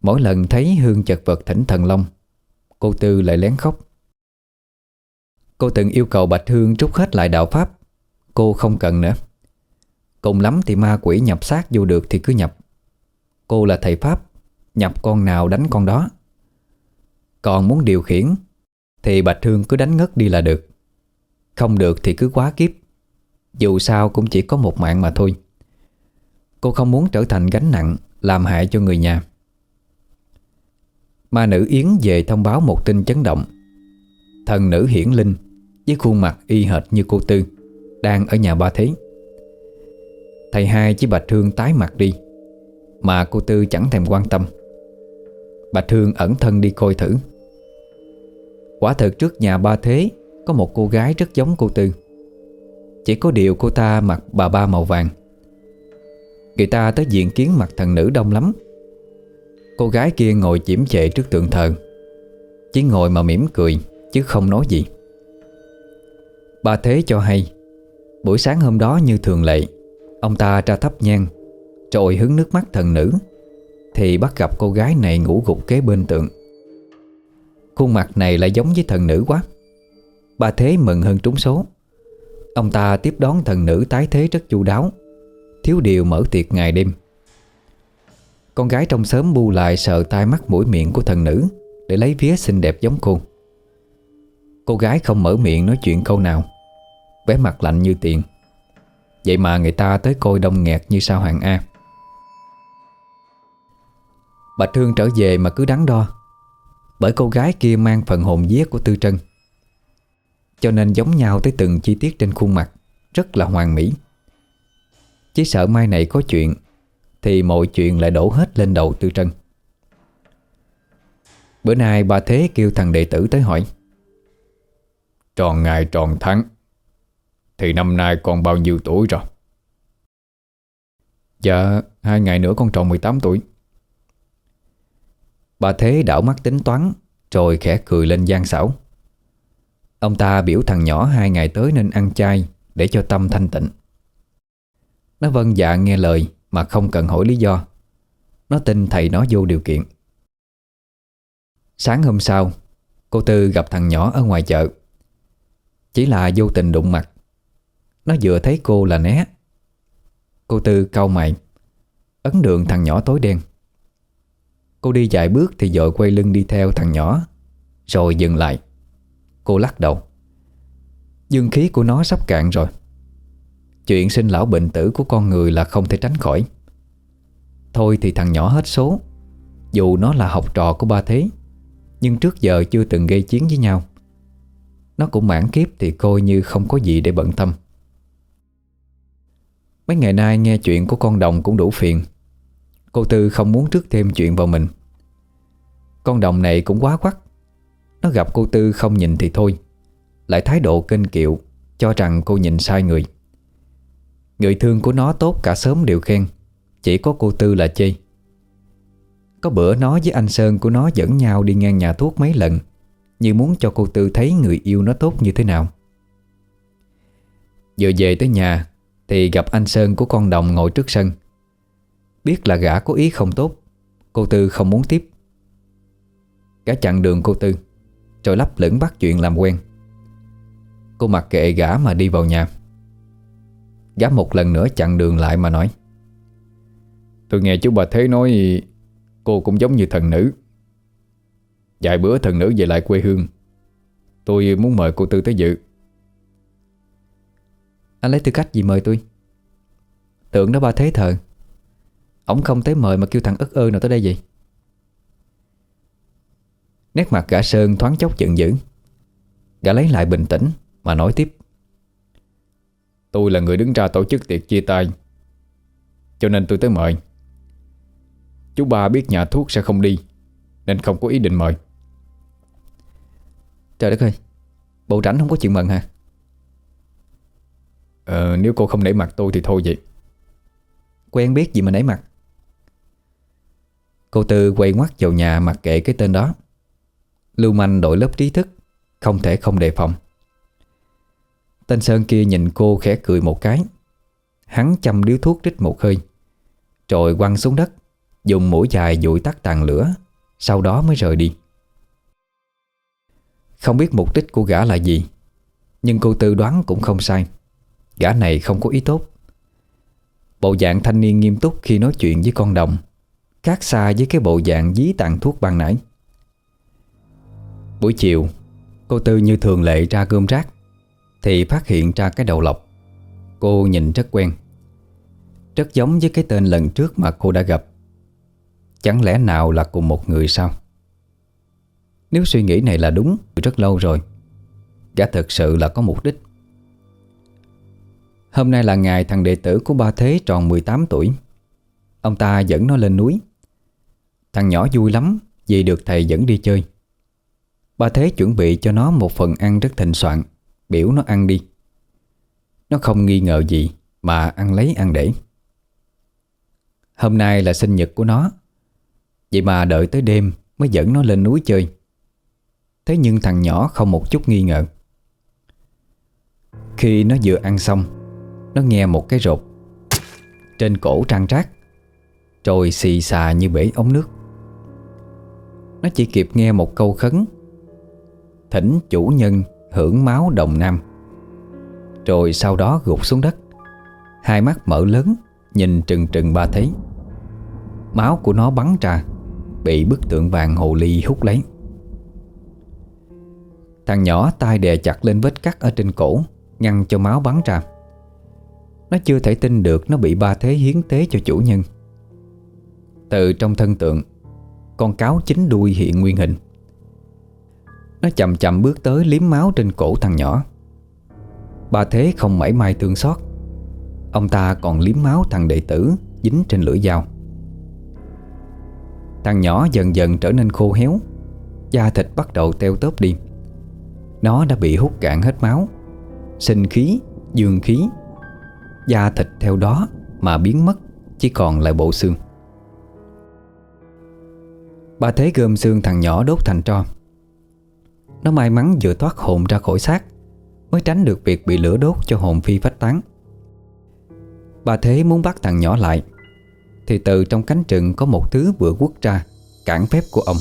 Mỗi lần thấy Hương chật vật thỉnh thần long Cô Tư lại lén khóc. Cô từng yêu cầu Bạch Hương trút hết lại đạo Pháp. Cô không cần nữa. Cùng lắm thì ma quỷ nhập xác vô được thì cứ nhập. Cô là thầy Pháp, Nhập con nào đánh con đó. Còn muốn điều khiển, Thì Bạch Hương cứ đánh ngất đi là được. Không được thì cứ quá kiếp. Dù sao cũng chỉ có một mạng mà thôi. Cô không muốn trở thành gánh nặng, Làm hại cho người nhà. Ma nữ Yến về thông báo một tin chấn động. Thần nữ hiển linh, Với khuôn mặt y hệt như cô Tư, Đang ở nhà ba thế. Thầy hai chỉ Bạch Hương tái mặt đi, Mà cô Tư chẳng thèm quan tâm. Bạch Hương ẩn thân đi coi thử. Quả thật trước nhà ba thế, Có một cô gái rất giống cô Tư. Chỉ có điều cô ta mặc bà ba màu vàng. Người ta tới diện kiến mặt thần nữ đông lắm. Cô gái kia ngồi chiếm chệ trước tượng thờ. Chỉ ngồi mà mỉm cười, Chứ không nói gì. Ba Thế cho hay, Buổi sáng hôm đó như thường lệ, Ông ta ra thắp nhang Rồi hứng nước mắt thần nữ, Thì bắt gặp cô gái này ngủ gục kế bên tượng. Khuôn mặt này lại giống với thần nữ quá. Ba Thế mừng hơn trúng số. Ông ta tiếp đón thần nữ tái thế rất chu đáo, Thiếu điều mở tiệc ngày đêm. Con gái trong xóm bu lại sợ tai mắt mũi miệng của thần nữ, Để lấy vía xinh đẹp giống cô. Cô gái không mở miệng nói chuyện câu nào, vẻ mặt lạnh như tiền. Vậy mà người ta tới coi đông nghẹt như sao hạng A. Bà thương trở về mà cứ đắn đo, Bởi cô gái kia mang phần hồn vía của Tư Trân. Cho nên giống nhau tới từng chi tiết trên khuôn mặt, Rất là hoàn mỹ. Chỉ sợ mai này có chuyện thì mọi chuyện lại đổ hết lên đầu Tư Trân. Bữa nay bà Thế kêu thằng đệ tử tới hỏi. Tròn ngày tròn tháng, Thì năm nay còn bao nhiêu tuổi rồi? Dạ Hai ngày nữa con tròn 18 tuổi. Bà Thế đảo mắt tính toán, Rồi khẽ cười lên gian xảo. Ông ta biểu thằng nhỏ hai ngày tới nên ăn chay Để cho tâm thanh tịnh. Nó vâng dạ nghe lời mà không cần hỏi lý do. Nó tin thầy nó vô điều kiện. Sáng hôm sau, Cô Tư gặp thằng nhỏ ở ngoài chợ. Chỉ là vô tình đụng mặt. Nó vừa thấy cô là né. Cô Tư cau mày, Ấn đường thằng nhỏ tối đen. Cô đi vài bước thì dội quay lưng đi theo thằng nhỏ, Rồi dừng lại. Cô lắc đầu. Dương khí của nó sắp cạn rồi. Chuyện sinh lão bệnh tử của con người là không thể tránh khỏi. Thôi thì thằng nhỏ hết số. Dù nó là học trò của ba thế, Nhưng trước giờ chưa từng gây chiến với nhau. Nó cũng mãn kiếp thì coi như không có gì để bận tâm. Mấy ngày nay nghe chuyện của con đồng cũng đủ phiền. Cô Tư không muốn trước thêm chuyện vào mình. Con đồng này cũng quá quắc. Nó gặp cô Tư không nhìn thì thôi. Lại thái độ kênh kiệu, Cho rằng cô nhìn sai người. Người thương của nó tốt cả sớm đều khen. Chỉ có cô Tư là chê. Có bữa nó với anh Sơn của nó dẫn nhau đi ngang nhà thuốc mấy lần. Như muốn cho cô Tư thấy người yêu nó tốt như thế nào. Vừa về tới nhà, Thì gặp anh Sơn của con đồng ngồi trước sân. Biết là gã có ý không tốt, Cô Tư không muốn tiếp. Gã chặn đường cô Tư, Rồi lấp lửng bắt chuyện làm quen. Cô mặc kệ gã mà đi vào nhà. Dám một lần nữa chặn đường lại mà nói. Tôi nghe chú bà Thế nói, Cô cũng giống như thần nữ. Vài bữa thần nữ về lại quê hương. Tôi muốn mời cô Tư tới dự. Anh lấy tư cách gì mời tôi? Tưởng đó ba thế thờ. Ông không tới mời mà kêu thằng ức ơ nào tới đây vậy? Nét mặt gã Sơn thoáng chốc giận dữ. Gã lấy lại bình tĩnh Mà nói tiếp. Tôi là người đứng ra tổ chức tiệc chia tay. Cho nên tôi tới mời. Chú ba biết nhà thuốc sẽ không đi Nên không có ý định mời. Trời đất ơi Bộ rảnh không có chuyện mừng hả? Ờ nếu cô không nể mặt tôi thì thôi vậy. Quen biết gì mà nể mặt? Cô Tư quay ngoắt vào nhà mặc kệ cái tên đó. Lưu manh đội lớp trí thức Không thể không đề phòng Tên Sơn kia nhìn cô khẽ cười một cái. Hắn chăm điếu thuốc rít một hơi, Rồi quăng xuống đất, Dùng mũi dài dụi tắt tàn lửa, Sau đó mới rời đi. Không biết mục đích của gã là gì, Nhưng cô tư đoán cũng không sai. Gã này không có ý tốt. Bộ dạng thanh niên nghiêm túc khi nói chuyện với con đồng, Khác xa với cái bộ dạng dí tàn thuốc ban nãy. Buổi chiều, Cô Tư như thường lệ ra gom rác thì phát hiện ra cái đầu lọc. Cô nhìn rất quen. Rất giống với cái tên lần trước mà cô đã gặp. Chẳng lẽ nào là cùng một người sao? Nếu suy nghĩ này là đúng Rất lâu rồi. Gã thật sự là có mục đích. Hôm nay là ngày thằng đệ tử của ba Thế tròn 18 tuổi. Ông ta dẫn nó lên núi. Thằng nhỏ vui lắm Vì được thầy dẫn đi chơi. Ba Thế chuẩn bị cho nó một phần ăn rất thịnh soạn. Biểu nó ăn đi. Nó không nghi ngờ gì Mà ăn lấy ăn để. Hôm nay là sinh nhật của nó, Vậy mà đợi tới đêm Mới dẫn nó lên núi chơi. Thế nhưng thằng nhỏ không một chút nghi ngờ. Khi nó vừa ăn xong, Nó nghe một cái rột Trên cổ trang trác Rồi xì xà như bể ống nước. Nó chỉ kịp nghe một câu khấn, Thỉnh chủ nhân hưởng máu đồng nam. Rồi sau đó gục xuống đất. Hai mắt mở lớn, Nhìn trừng trừng ba thấy. Máu của nó bắn ra, Bị bức tượng vàng hồ ly hút lấy. Thằng nhỏ tay đè chặt lên vết cắt ở trên cổ, Ngăn cho máu bắn ra. Nó chưa thể tin được Nó bị ba thế hiến tế cho chủ nhân. Từ trong thân tượng, Con cáo chính đuôi hiện nguyên hình nó chậm chậm bước tới liếm máu trên cổ thằng nhỏ. Bà Thế không mảy may thương xót. Ông ta còn liếm máu thằng đệ tử Dính trên lưỡi dao. Thằng nhỏ dần dần trở nên khô héo. Da thịt bắt đầu teo tóp đi. Nó đã bị hút cạn hết máu. Sinh khí, dương khí. Da thịt theo đó mà biến mất Chỉ còn lại bộ xương. Bà Thế gom xương thằng nhỏ đốt thành tro nó may mắn vừa thoát hồn ra khỏi xác, Mới tránh được việc bị lửa đốt cho hồn phi phách tán. Bà Thế muốn bắt thằng nhỏ lại, Thì từ trong cánh trừng có một thứ vừa quất ra, Cản phép của ông.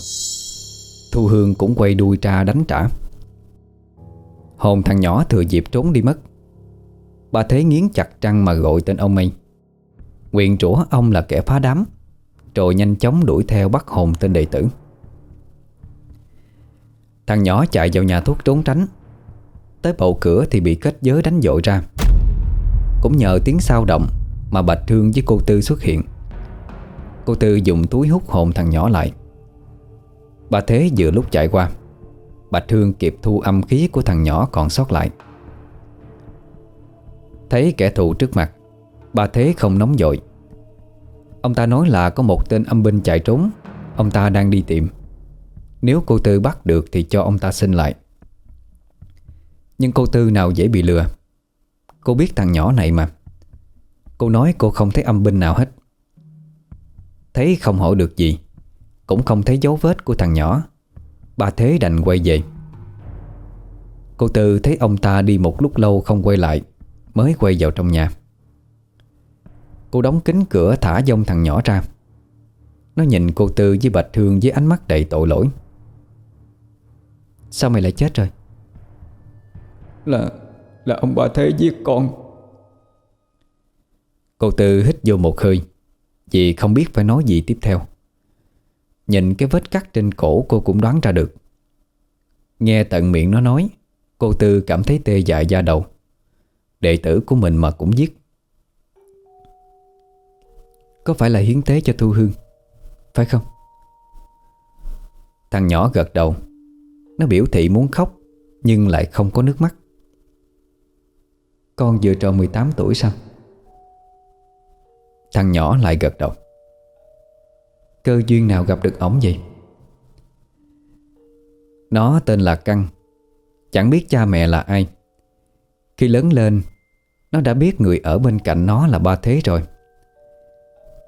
Thu Hương cũng quay đuôi ra đánh trả. Hồn thằng nhỏ thừa dịp trốn đi mất. Bà Thế nghiến chặt răng mà gọi tên ông ấy. Nguyện rủa ông là kẻ phá đám, Rồi nhanh chóng đuổi theo bắt hồn tên đệ tử. Thằng nhỏ chạy vào nhà thuốc trốn tránh. Tới bậu cửa thì bị kết giới đánh dội ra. Cũng nhờ tiếng sao động Mà Bạch Thương với cô Tư xuất hiện. Cô Tư dùng túi hút hồn thằng nhỏ lại. Bà Thế vừa lúc chạy qua, Bạch Thương kịp thu âm khí của thằng nhỏ còn sót lại. Thấy kẻ thù trước mặt Bà Thế không nóng dội. Ông ta nói là có một tên âm binh chạy trốn. Ông ta đang đi tìm. Nếu cô Tư bắt được thì cho ông ta xin lại. Nhưng cô Tư nào dễ bị lừa? Cô biết thằng nhỏ này mà. Cô nói cô không thấy âm binh nào hết. Thấy không hỏi được gì, Cũng không thấy dấu vết của thằng nhỏ. Bà Thế đành quay về. Cô Tư thấy ông ta đi một lúc lâu không quay lại, Mới quay vào trong nhà. Cô đóng kính cửa thả dông thằng nhỏ ra. Nó nhìn cô Tư với Bạch Thương với ánh mắt đầy tội lỗi. Sao mày lại chết rồi? Là Là ông bà Thế giết con. Cô Tư hít vô một hơi Vì không biết phải nói gì tiếp theo. Nhìn cái vết cắt trên cổ cô cũng đoán ra được. Nghe tận miệng nó nói Cô Tư cảm thấy tê dại da đầu. Đệ tử của mình mà cũng giết. Có phải là hiến tế cho Thu Hương? Phải không? Thằng nhỏ gật đầu nó biểu thị muốn khóc, Nhưng lại không có nước mắt. Con vừa tròn 18 tuổi sao? Thằng nhỏ lại gật đầu. Cơ duyên nào gặp được ổng vậy? Nó tên là Căng, Chẳng biết cha mẹ là ai. Khi lớn lên, Nó đã biết người ở bên cạnh nó là ba thế rồi.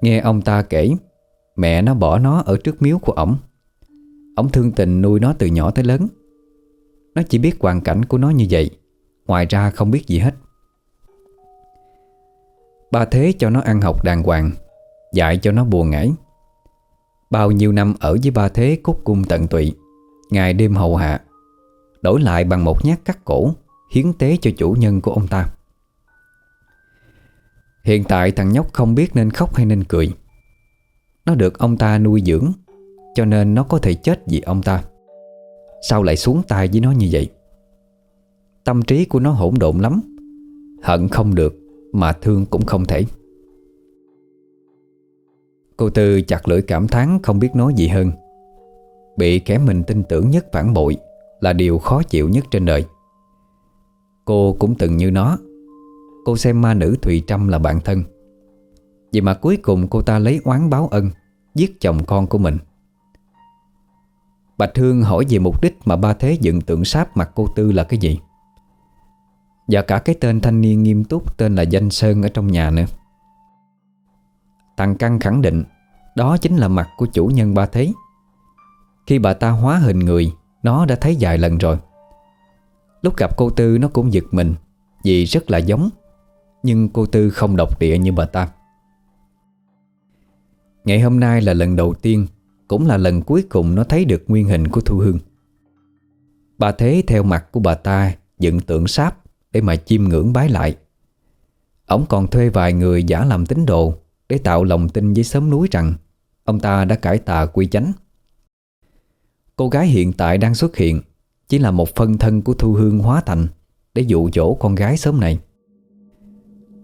Nghe ông ta kể, Mẹ nó bỏ nó ở trước miếu của ổng ông thương tình nuôi nó từ nhỏ tới lớn. Nó chỉ biết hoàn cảnh của nó như vậy, Ngoài ra không biết gì hết. Ba thế cho nó ăn học đàng hoàng, Dạy cho nó buồn ngải. Bao nhiêu năm ở với ba thế cúc cung tận tụy, Ngày đêm hầu hạ, Đổi lại bằng một nhát cắt cổ, Hiến tế cho chủ nhân của ông ta. Hiện tại thằng nhóc không biết nên khóc hay nên cười. Nó được ông ta nuôi dưỡng cho nên nó có thể chết vì ông ta. Sao lại xuống tay với nó như vậy? Tâm trí của nó hỗn độn lắm. Hận không được, Mà thương cũng không thể. Cô Tư chặt lưỡi cảm thán không biết nói gì hơn. Bị kẻ mình tin tưởng nhất phản bội Là điều khó chịu nhất trên đời. Cô cũng từng như nó. Cô xem ma nữ Thùy Trâm là bạn thân. Vậy mà cuối cùng cô ta lấy oán báo ân, Giết chồng con của mình. Bạch Hương hỏi về mục đích mà ba thế dựng tượng sáp mặt cô Tư là cái gì? Và cả cái tên thanh niên nghiêm túc tên là Danh Sơn ở trong nhà nữa. Thằng Căng khẳng định, Đó chính là mặt của chủ nhân ba thế. Khi bà ta hóa hình người, Nó đã thấy vài lần rồi. Lúc gặp cô Tư nó cũng giật mình, Vì rất là giống. Nhưng cô Tư không độc địa như bà ta. Ngày hôm nay là lần đầu tiên cũng là lần cuối cùng nó thấy được nguyên hình của Thu Hương. Bà Thế theo mặt của bà ta Dựng tượng sáp Để mà chiêm ngưỡng bái lại. Ông còn thuê vài người giả làm tín đồ Để tạo lòng tin với xóm núi rằng Ông ta đã cải tà quy chánh. Cô gái hiện tại đang xuất hiện Chỉ là một phân thân của Thu Hương hóa thành Để dụ dỗ con gái sớm này.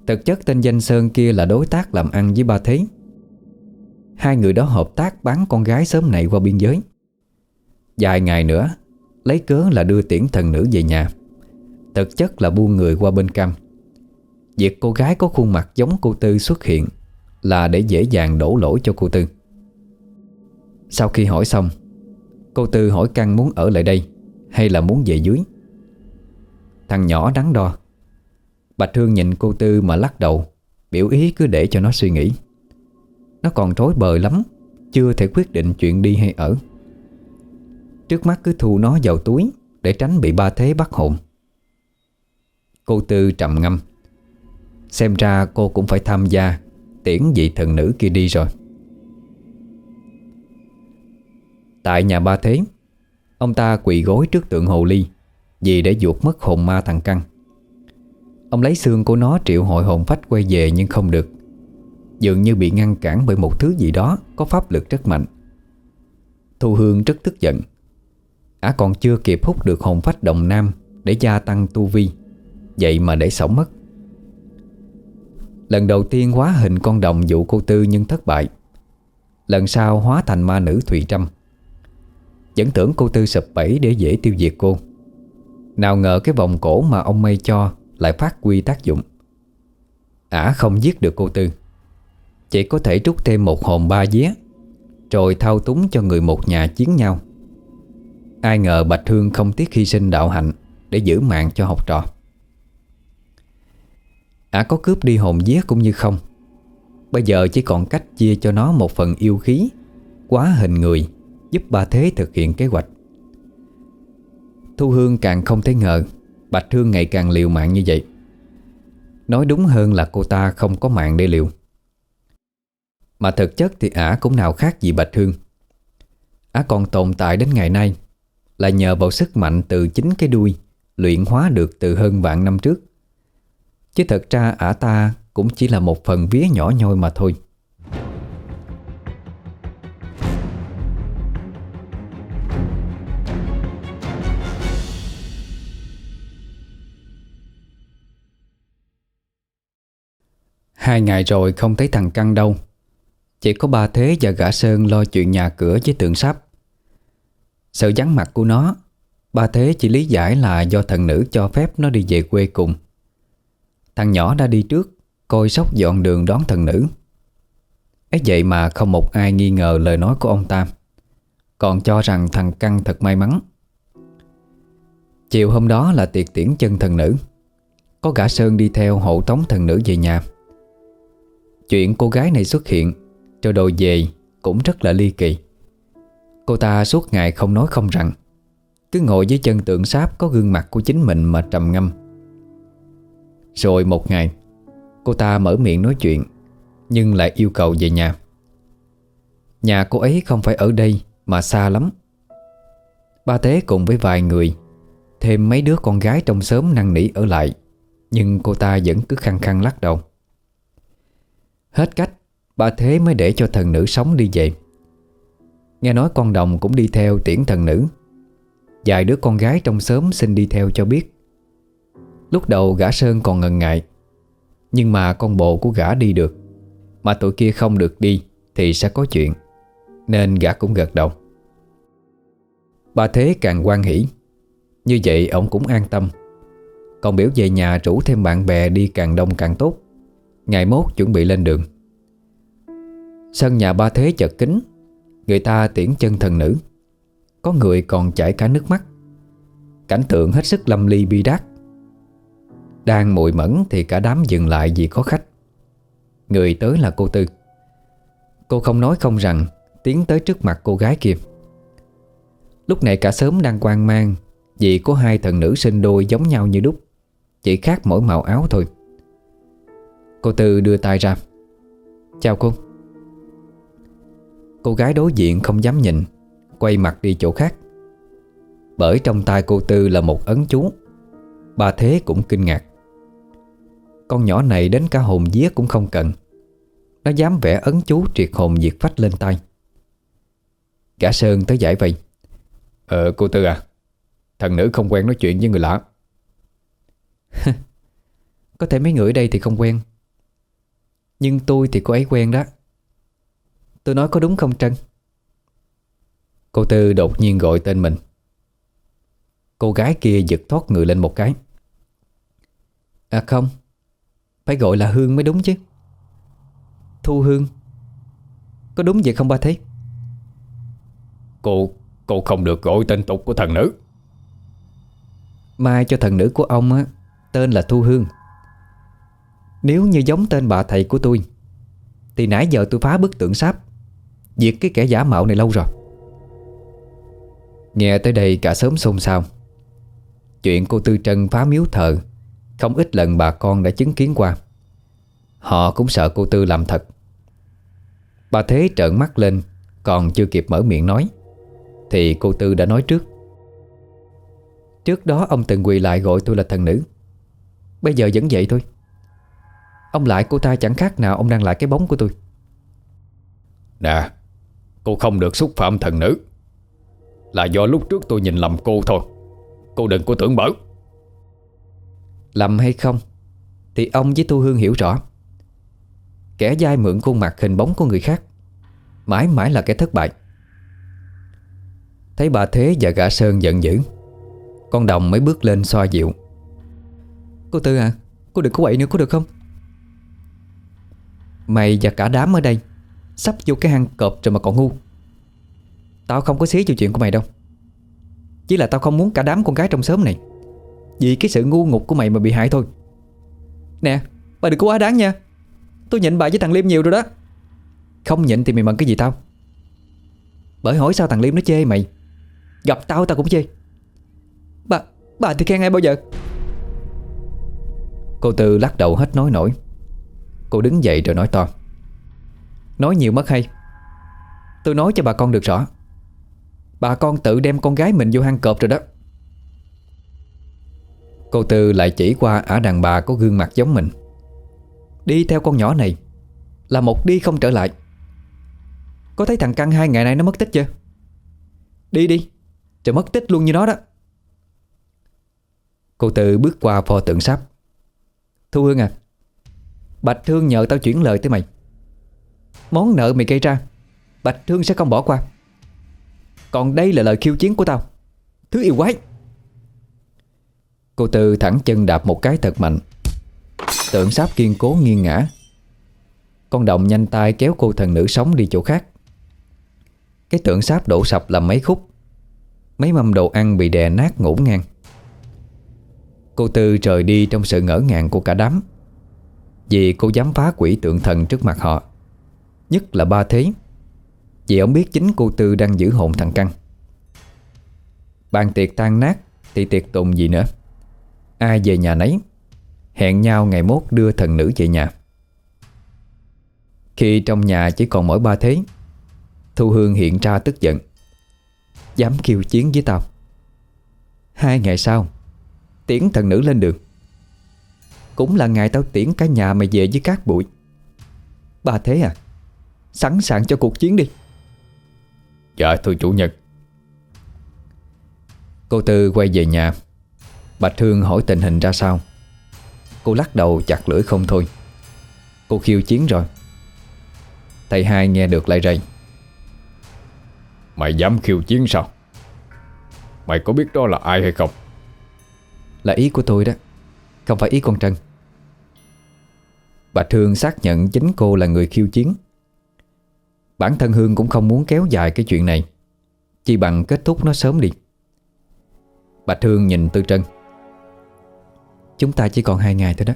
Thực chất tên danh Sơn kia là đối tác làm ăn với ba Thế. Hai người đó hợp tác bán con gái sớm này qua biên giới. Vài ngày nữa, Lấy cớ là đưa tiễn thần nữ về nhà. Thực chất là buôn người qua bên cam. Việc cô gái có khuôn mặt giống cô Tư xuất hiện Là để dễ dàng đổ lỗi cho cô Tư. Sau khi hỏi xong, Cô Tư hỏi Căn muốn ở lại đây Hay là muốn về dưới. Thằng nhỏ đắn đo. Bạch Hương nhìn cô Tư mà lắc đầu, Biểu ý cứ để cho nó suy nghĩ. Nó còn rối bời lắm, Chưa thể quyết định chuyện đi hay ở. Trước mắt cứ thu nó vào túi Để tránh bị ba thế bắt hồn. Cô Tư trầm ngâm. Xem ra cô cũng phải tham gia Tiễn vị thần nữ kia đi rồi. Tại nhà ba thế, Ông ta quỳ gối trước tượng hồ ly Vì để chuột mất hồn ma thằng Căng. Ông lấy xương của nó triệu hội hồn phách quay về nhưng không được. Dường như bị ngăn cản bởi một thứ gì đó Có pháp lực rất mạnh. Thu Hương rất tức giận. Ả còn chưa kịp hút được hồn phách đồng nam Để gia tăng tu vi, Vậy mà để sống mất. Lần đầu tiên hóa hình con đồng dụ cô Tư nhưng thất bại. Lần sau hóa thành ma nữ Thụy Trâm. Vẫn tưởng cô Tư sập bẫy để dễ tiêu diệt cô. Nào ngờ cái vòng cổ mà ông mây cho Lại phát quy tác dụng. Ả không giết được cô Tư. Chỉ có thể rút thêm một hồn ba vía Rồi thao túng cho người một nhà chiến nhau. Ai ngờ Bạch Hương không tiếc hy sinh đạo hạnh Để giữ mạng cho học trò. Ả có cướp đi hồn vía cũng như không. Bây giờ chỉ còn cách chia cho nó một phần yêu khí, Quá hình người, Giúp ba thế thực hiện kế hoạch. Thu Hương càng không thể ngờ, Bạch Hương ngày càng liều mạng như vậy. Nói đúng hơn là cô ta không có mạng để liều. Mà thực chất thì ả cũng nào khác gì Bạch Hương. Ả còn tồn tại đến ngày nay, Là nhờ vào sức mạnh từ chính cái đuôi Luyện hóa được từ hơn vạn năm trước. Chứ thật ra ả ta cũng chỉ là một phần vía nhỏ nhoi mà thôi. Hai ngày rồi không thấy thằng Căng đâu. Chỉ có ba Thế và gã Sơn lo chuyện nhà cửa với tượng sáp. Sự vắng mặt của nó, Ba Thế chỉ lý giải là do thần nữ cho phép nó đi về quê cùng. Thằng nhỏ đã đi trước, Coi sóc dọn đường đón thần nữ. Ấy vậy mà không một ai nghi ngờ lời nói của ông tam Còn cho rằng thằng Căng thật may mắn. Chiều hôm đó là tiệc tiễn chân thần nữ, Có gã Sơn đi theo hộ tống thần nữ về nhà. Chuyện cô gái này xuất hiện rồi đồ về cũng rất là ly kỳ. Cô ta suốt ngày không nói không rằng. Cứ ngồi dưới chân tượng sáp Có gương mặt của chính mình mà trầm ngâm. Rồi một ngày, Cô ta mở miệng nói chuyện, Nhưng lại yêu cầu về nhà. Nhà cô ấy không phải ở đây Mà xa lắm. Ba Tế cùng với vài người, Thêm mấy đứa con gái trong xóm năn nỉ ở lại, Nhưng cô ta vẫn cứ khăng khăng lắc đầu. Hết cách Ba Thế mới để cho thần nữ sống đi về. Nghe nói con đồng cũng đi theo tiễn thần nữ. Vài đứa con gái trong xóm xin đi theo cho biết. Lúc đầu gã Sơn còn ngần ngại, Nhưng mà con bộ của gã đi được. Mà tụi kia không được đi Thì sẽ có chuyện, Nên gã cũng gật đầu. Ba Thế càng quan hỷ. Như vậy ông cũng an tâm. Còn biểu về nhà rủ thêm bạn bè đi càng đông càng tốt. Ngày mốt chuẩn bị lên đường. Sân nhà ba thế chật kính, Người ta tiễn chân thần nữ. Có người còn chảy cả nước mắt. Cảnh tượng hết sức lâm ly bi đát. Đang mùi mẫn thì cả đám dừng lại vì có khách. Người tới là cô Tư. Cô không nói không rằng, Tiến tới trước mặt cô gái kia. Lúc này cả sớm đang quan mang, Vì có hai thần nữ sinh đôi giống nhau như đúc, Chỉ khác mỗi màu áo thôi. Cô Tư đưa tay ra. Chào cô. Cô gái đối diện không dám nhìn, Quay mặt đi chỗ khác. Bởi trong tay cô Tư là một ấn chú. Bà Thế cũng kinh ngạc. Con nhỏ này đến cả hồn vía cũng không cần. Nó dám vẽ ấn chú triệt hồn diệt phách lên tay. Gã Sơn tới giải vây. Ờ cô Tư à Thần nữ không quen nói chuyện với người lạ. [LAUGHS] Có thể mấy người ở đây thì không quen. Nhưng tôi thì cô ấy quen đó. Tôi nói có đúng không Trân? Cô Tư đột nhiên gọi tên mình. Cô gái kia giật thoát người lên một cái. À không. Phải gọi là Hương mới đúng chứ. Thu Hương. Có đúng vậy không ba thấy Cô Cô không được gọi tên tục của thần nữ. Mai cho thần nữ của ông á Tên là Thu Hương. Nếu như giống tên bà thầy của tôi Thì nãy giờ tôi phá bức tượng sáp Diệt cái kẻ giả mạo này lâu rồi. Nghe tới đây cả sớm xôn xao. Chuyện cô Tư Trân phá miếu thờ, Không ít lần bà con đã chứng kiến qua. Họ cũng sợ cô Tư làm thật. Bà Thế trợn mắt lên, Còn chưa kịp mở miệng nói, Thì cô Tư đã nói trước. Trước đó ông từng quỳ lại gọi tôi là thần nữ. Bây giờ vẫn vậy thôi. Ông lại cô ta chẳng khác nào Ông đang lại cái bóng của tôi. Nè Cô không được xúc phạm thần nữ. Là do lúc trước tôi nhìn lầm cô thôi. Cô đừng có tưởng bở Lầm hay không, Thì ông với Thu Hương hiểu rõ. Kẻ dai mượn khuôn mặt hình bóng của người khác, Mãi mãi là kẻ thất bại. Thấy bà Thế và gã Sơn giận dữ, Con đồng mới bước lên xoa dịu. Cô Tư à Cô đừng có quậy nữa có được không? Mày và cả đám ở đây Sắp vô cái hang cọp rồi mà còn ngu. Tao không có xí cho chuyện của mày đâu. Chỉ là tao không muốn cả đám con gái trong xóm này Vì cái sự ngu ngục của mày mà bị hại thôi. Nè Bà đừng có quá đáng nha. Tôi nhịn bà với thằng Liêm nhiều rồi đó. Không nhịn thì mày mận cái gì tao? Bởi hỏi sao thằng Liêm nó chê mày? Gặp tao tao cũng chê. Bà, bà thì khen ai bao giờ? Cô Tư lắc đầu hết nói nổi. Cô đứng dậy rồi nói to. Nói nhiều mất hay. Tôi nói cho bà con được rõ. Bà con tự đem con gái mình vô hang cọp rồi đó. Cô Tư lại chỉ qua ả đàn bà có gương mặt giống mình. Đi theo con nhỏ này Là một đi không trở lại. Có thấy thằng Căng hai ngày nay nó mất tích chưa? Đi đi, trời mất tích luôn như nó đó. Cô Tư bước qua pho tượng sáp. Thu Hương à Bạch Thương nhờ tao chuyển lời tới mày. Món nợ mày gây ra, Bạch Thương sẽ không bỏ qua. Còn đây là lời khiêu chiến của tao. Thứ yêu quái. Cô Tư thẳng chân đạp một cái thật mạnh. Tượng sáp kiên cố nghiêng ngã Con đồng nhanh tay kéo cô thần nữ sống đi chỗ khác. Cái tượng sáp đổ sập làm mấy khúc. Mấy mâm đồ ăn bị đè nát ngổn ngang. Cô Tư rời đi trong sự ngỡ ngàng của cả đám. Vì cô dám phá quỷ tượng thần trước mặt họ. Nhất là ba thế. Vì ông biết chính cô Tư đang giữ hồn thằng Căng. Bàn tiệc tan nát, Thì tiệc tùng gì nữa? Ai về nhà nấy, Hẹn nhau ngày mốt đưa thần nữ về nhà. Khi trong nhà chỉ còn mỗi ba thế, Thu Hương hiện ra tức giận. Dám kêu chiến với tao. Hai ngày sau, Tiễn thần nữ lên đường. Cũng là ngày tao tiễn cả nhà mày về với các bụi. Ba thế à? Sẵn sàng cho cuộc chiến đi. Dạ thưa chủ nhật. Cô Tư quay về nhà. Bạch Thương hỏi tình hình ra sao. Cô lắc đầu chặt lưỡi không thôi. Cô khiêu chiến rồi. Thầy hai nghe được lại rầy. Mày dám khiêu chiến sao? Mày có biết đó là ai hay không? Là ý của tôi đó. Không phải ý con Trân. Bạch Thương xác nhận chính cô là người khiêu chiến Bản thân Hương cũng không muốn kéo dài cái chuyện này. Chỉ bằng kết thúc nó sớm đi. Bạch Hương nhìn Tư Trân. Chúng ta chỉ còn hai ngày thôi đó.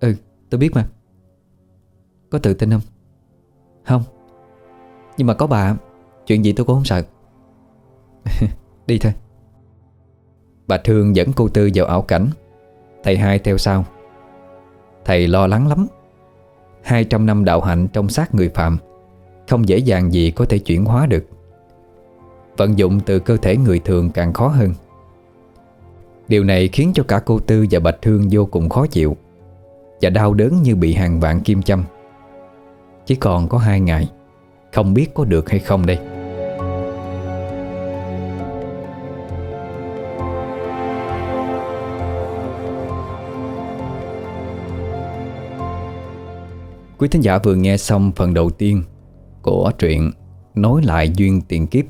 Ừ tôi biết mà. Có tự tin không? Không. Nhưng mà có bà, Chuyện gì tôi cũng không sợ. [LAUGHS] Đi thôi. Bạch Hương dẫn cô Tư vào ảo cảnh. Thầy hai theo sau. Thầy lo lắng lắm. 200 năm đạo hạnh trong xác người phạm. Không dễ dàng gì có thể chuyển hóa được. Vận dụng từ cơ thể người thường càng khó hơn. Điều này khiến cho cả cô Tư và Bạch Hương vô cùng khó chịu Và đau đớn như bị hàng vạn kim châm. Chỉ còn có hai ngày, Không biết có được hay không đây. Quý thính giả vừa nghe xong phần đầu tiên của truyện Nối lại duyên tiền kiếp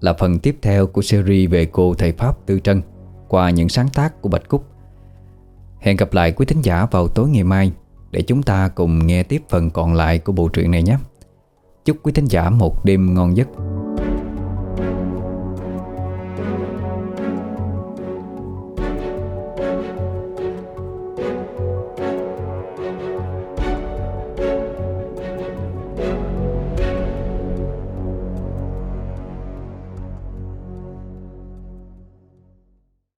là phần tiếp theo của series về cô thầy Pháp Tư Trân qua những sáng tác của Bạch Cúc. Hẹn gặp lại quý thính giả vào tối ngày mai để chúng ta cùng nghe tiếp phần còn lại của bộ truyện này nhé. Chúc quý thính giả một đêm ngon giấc.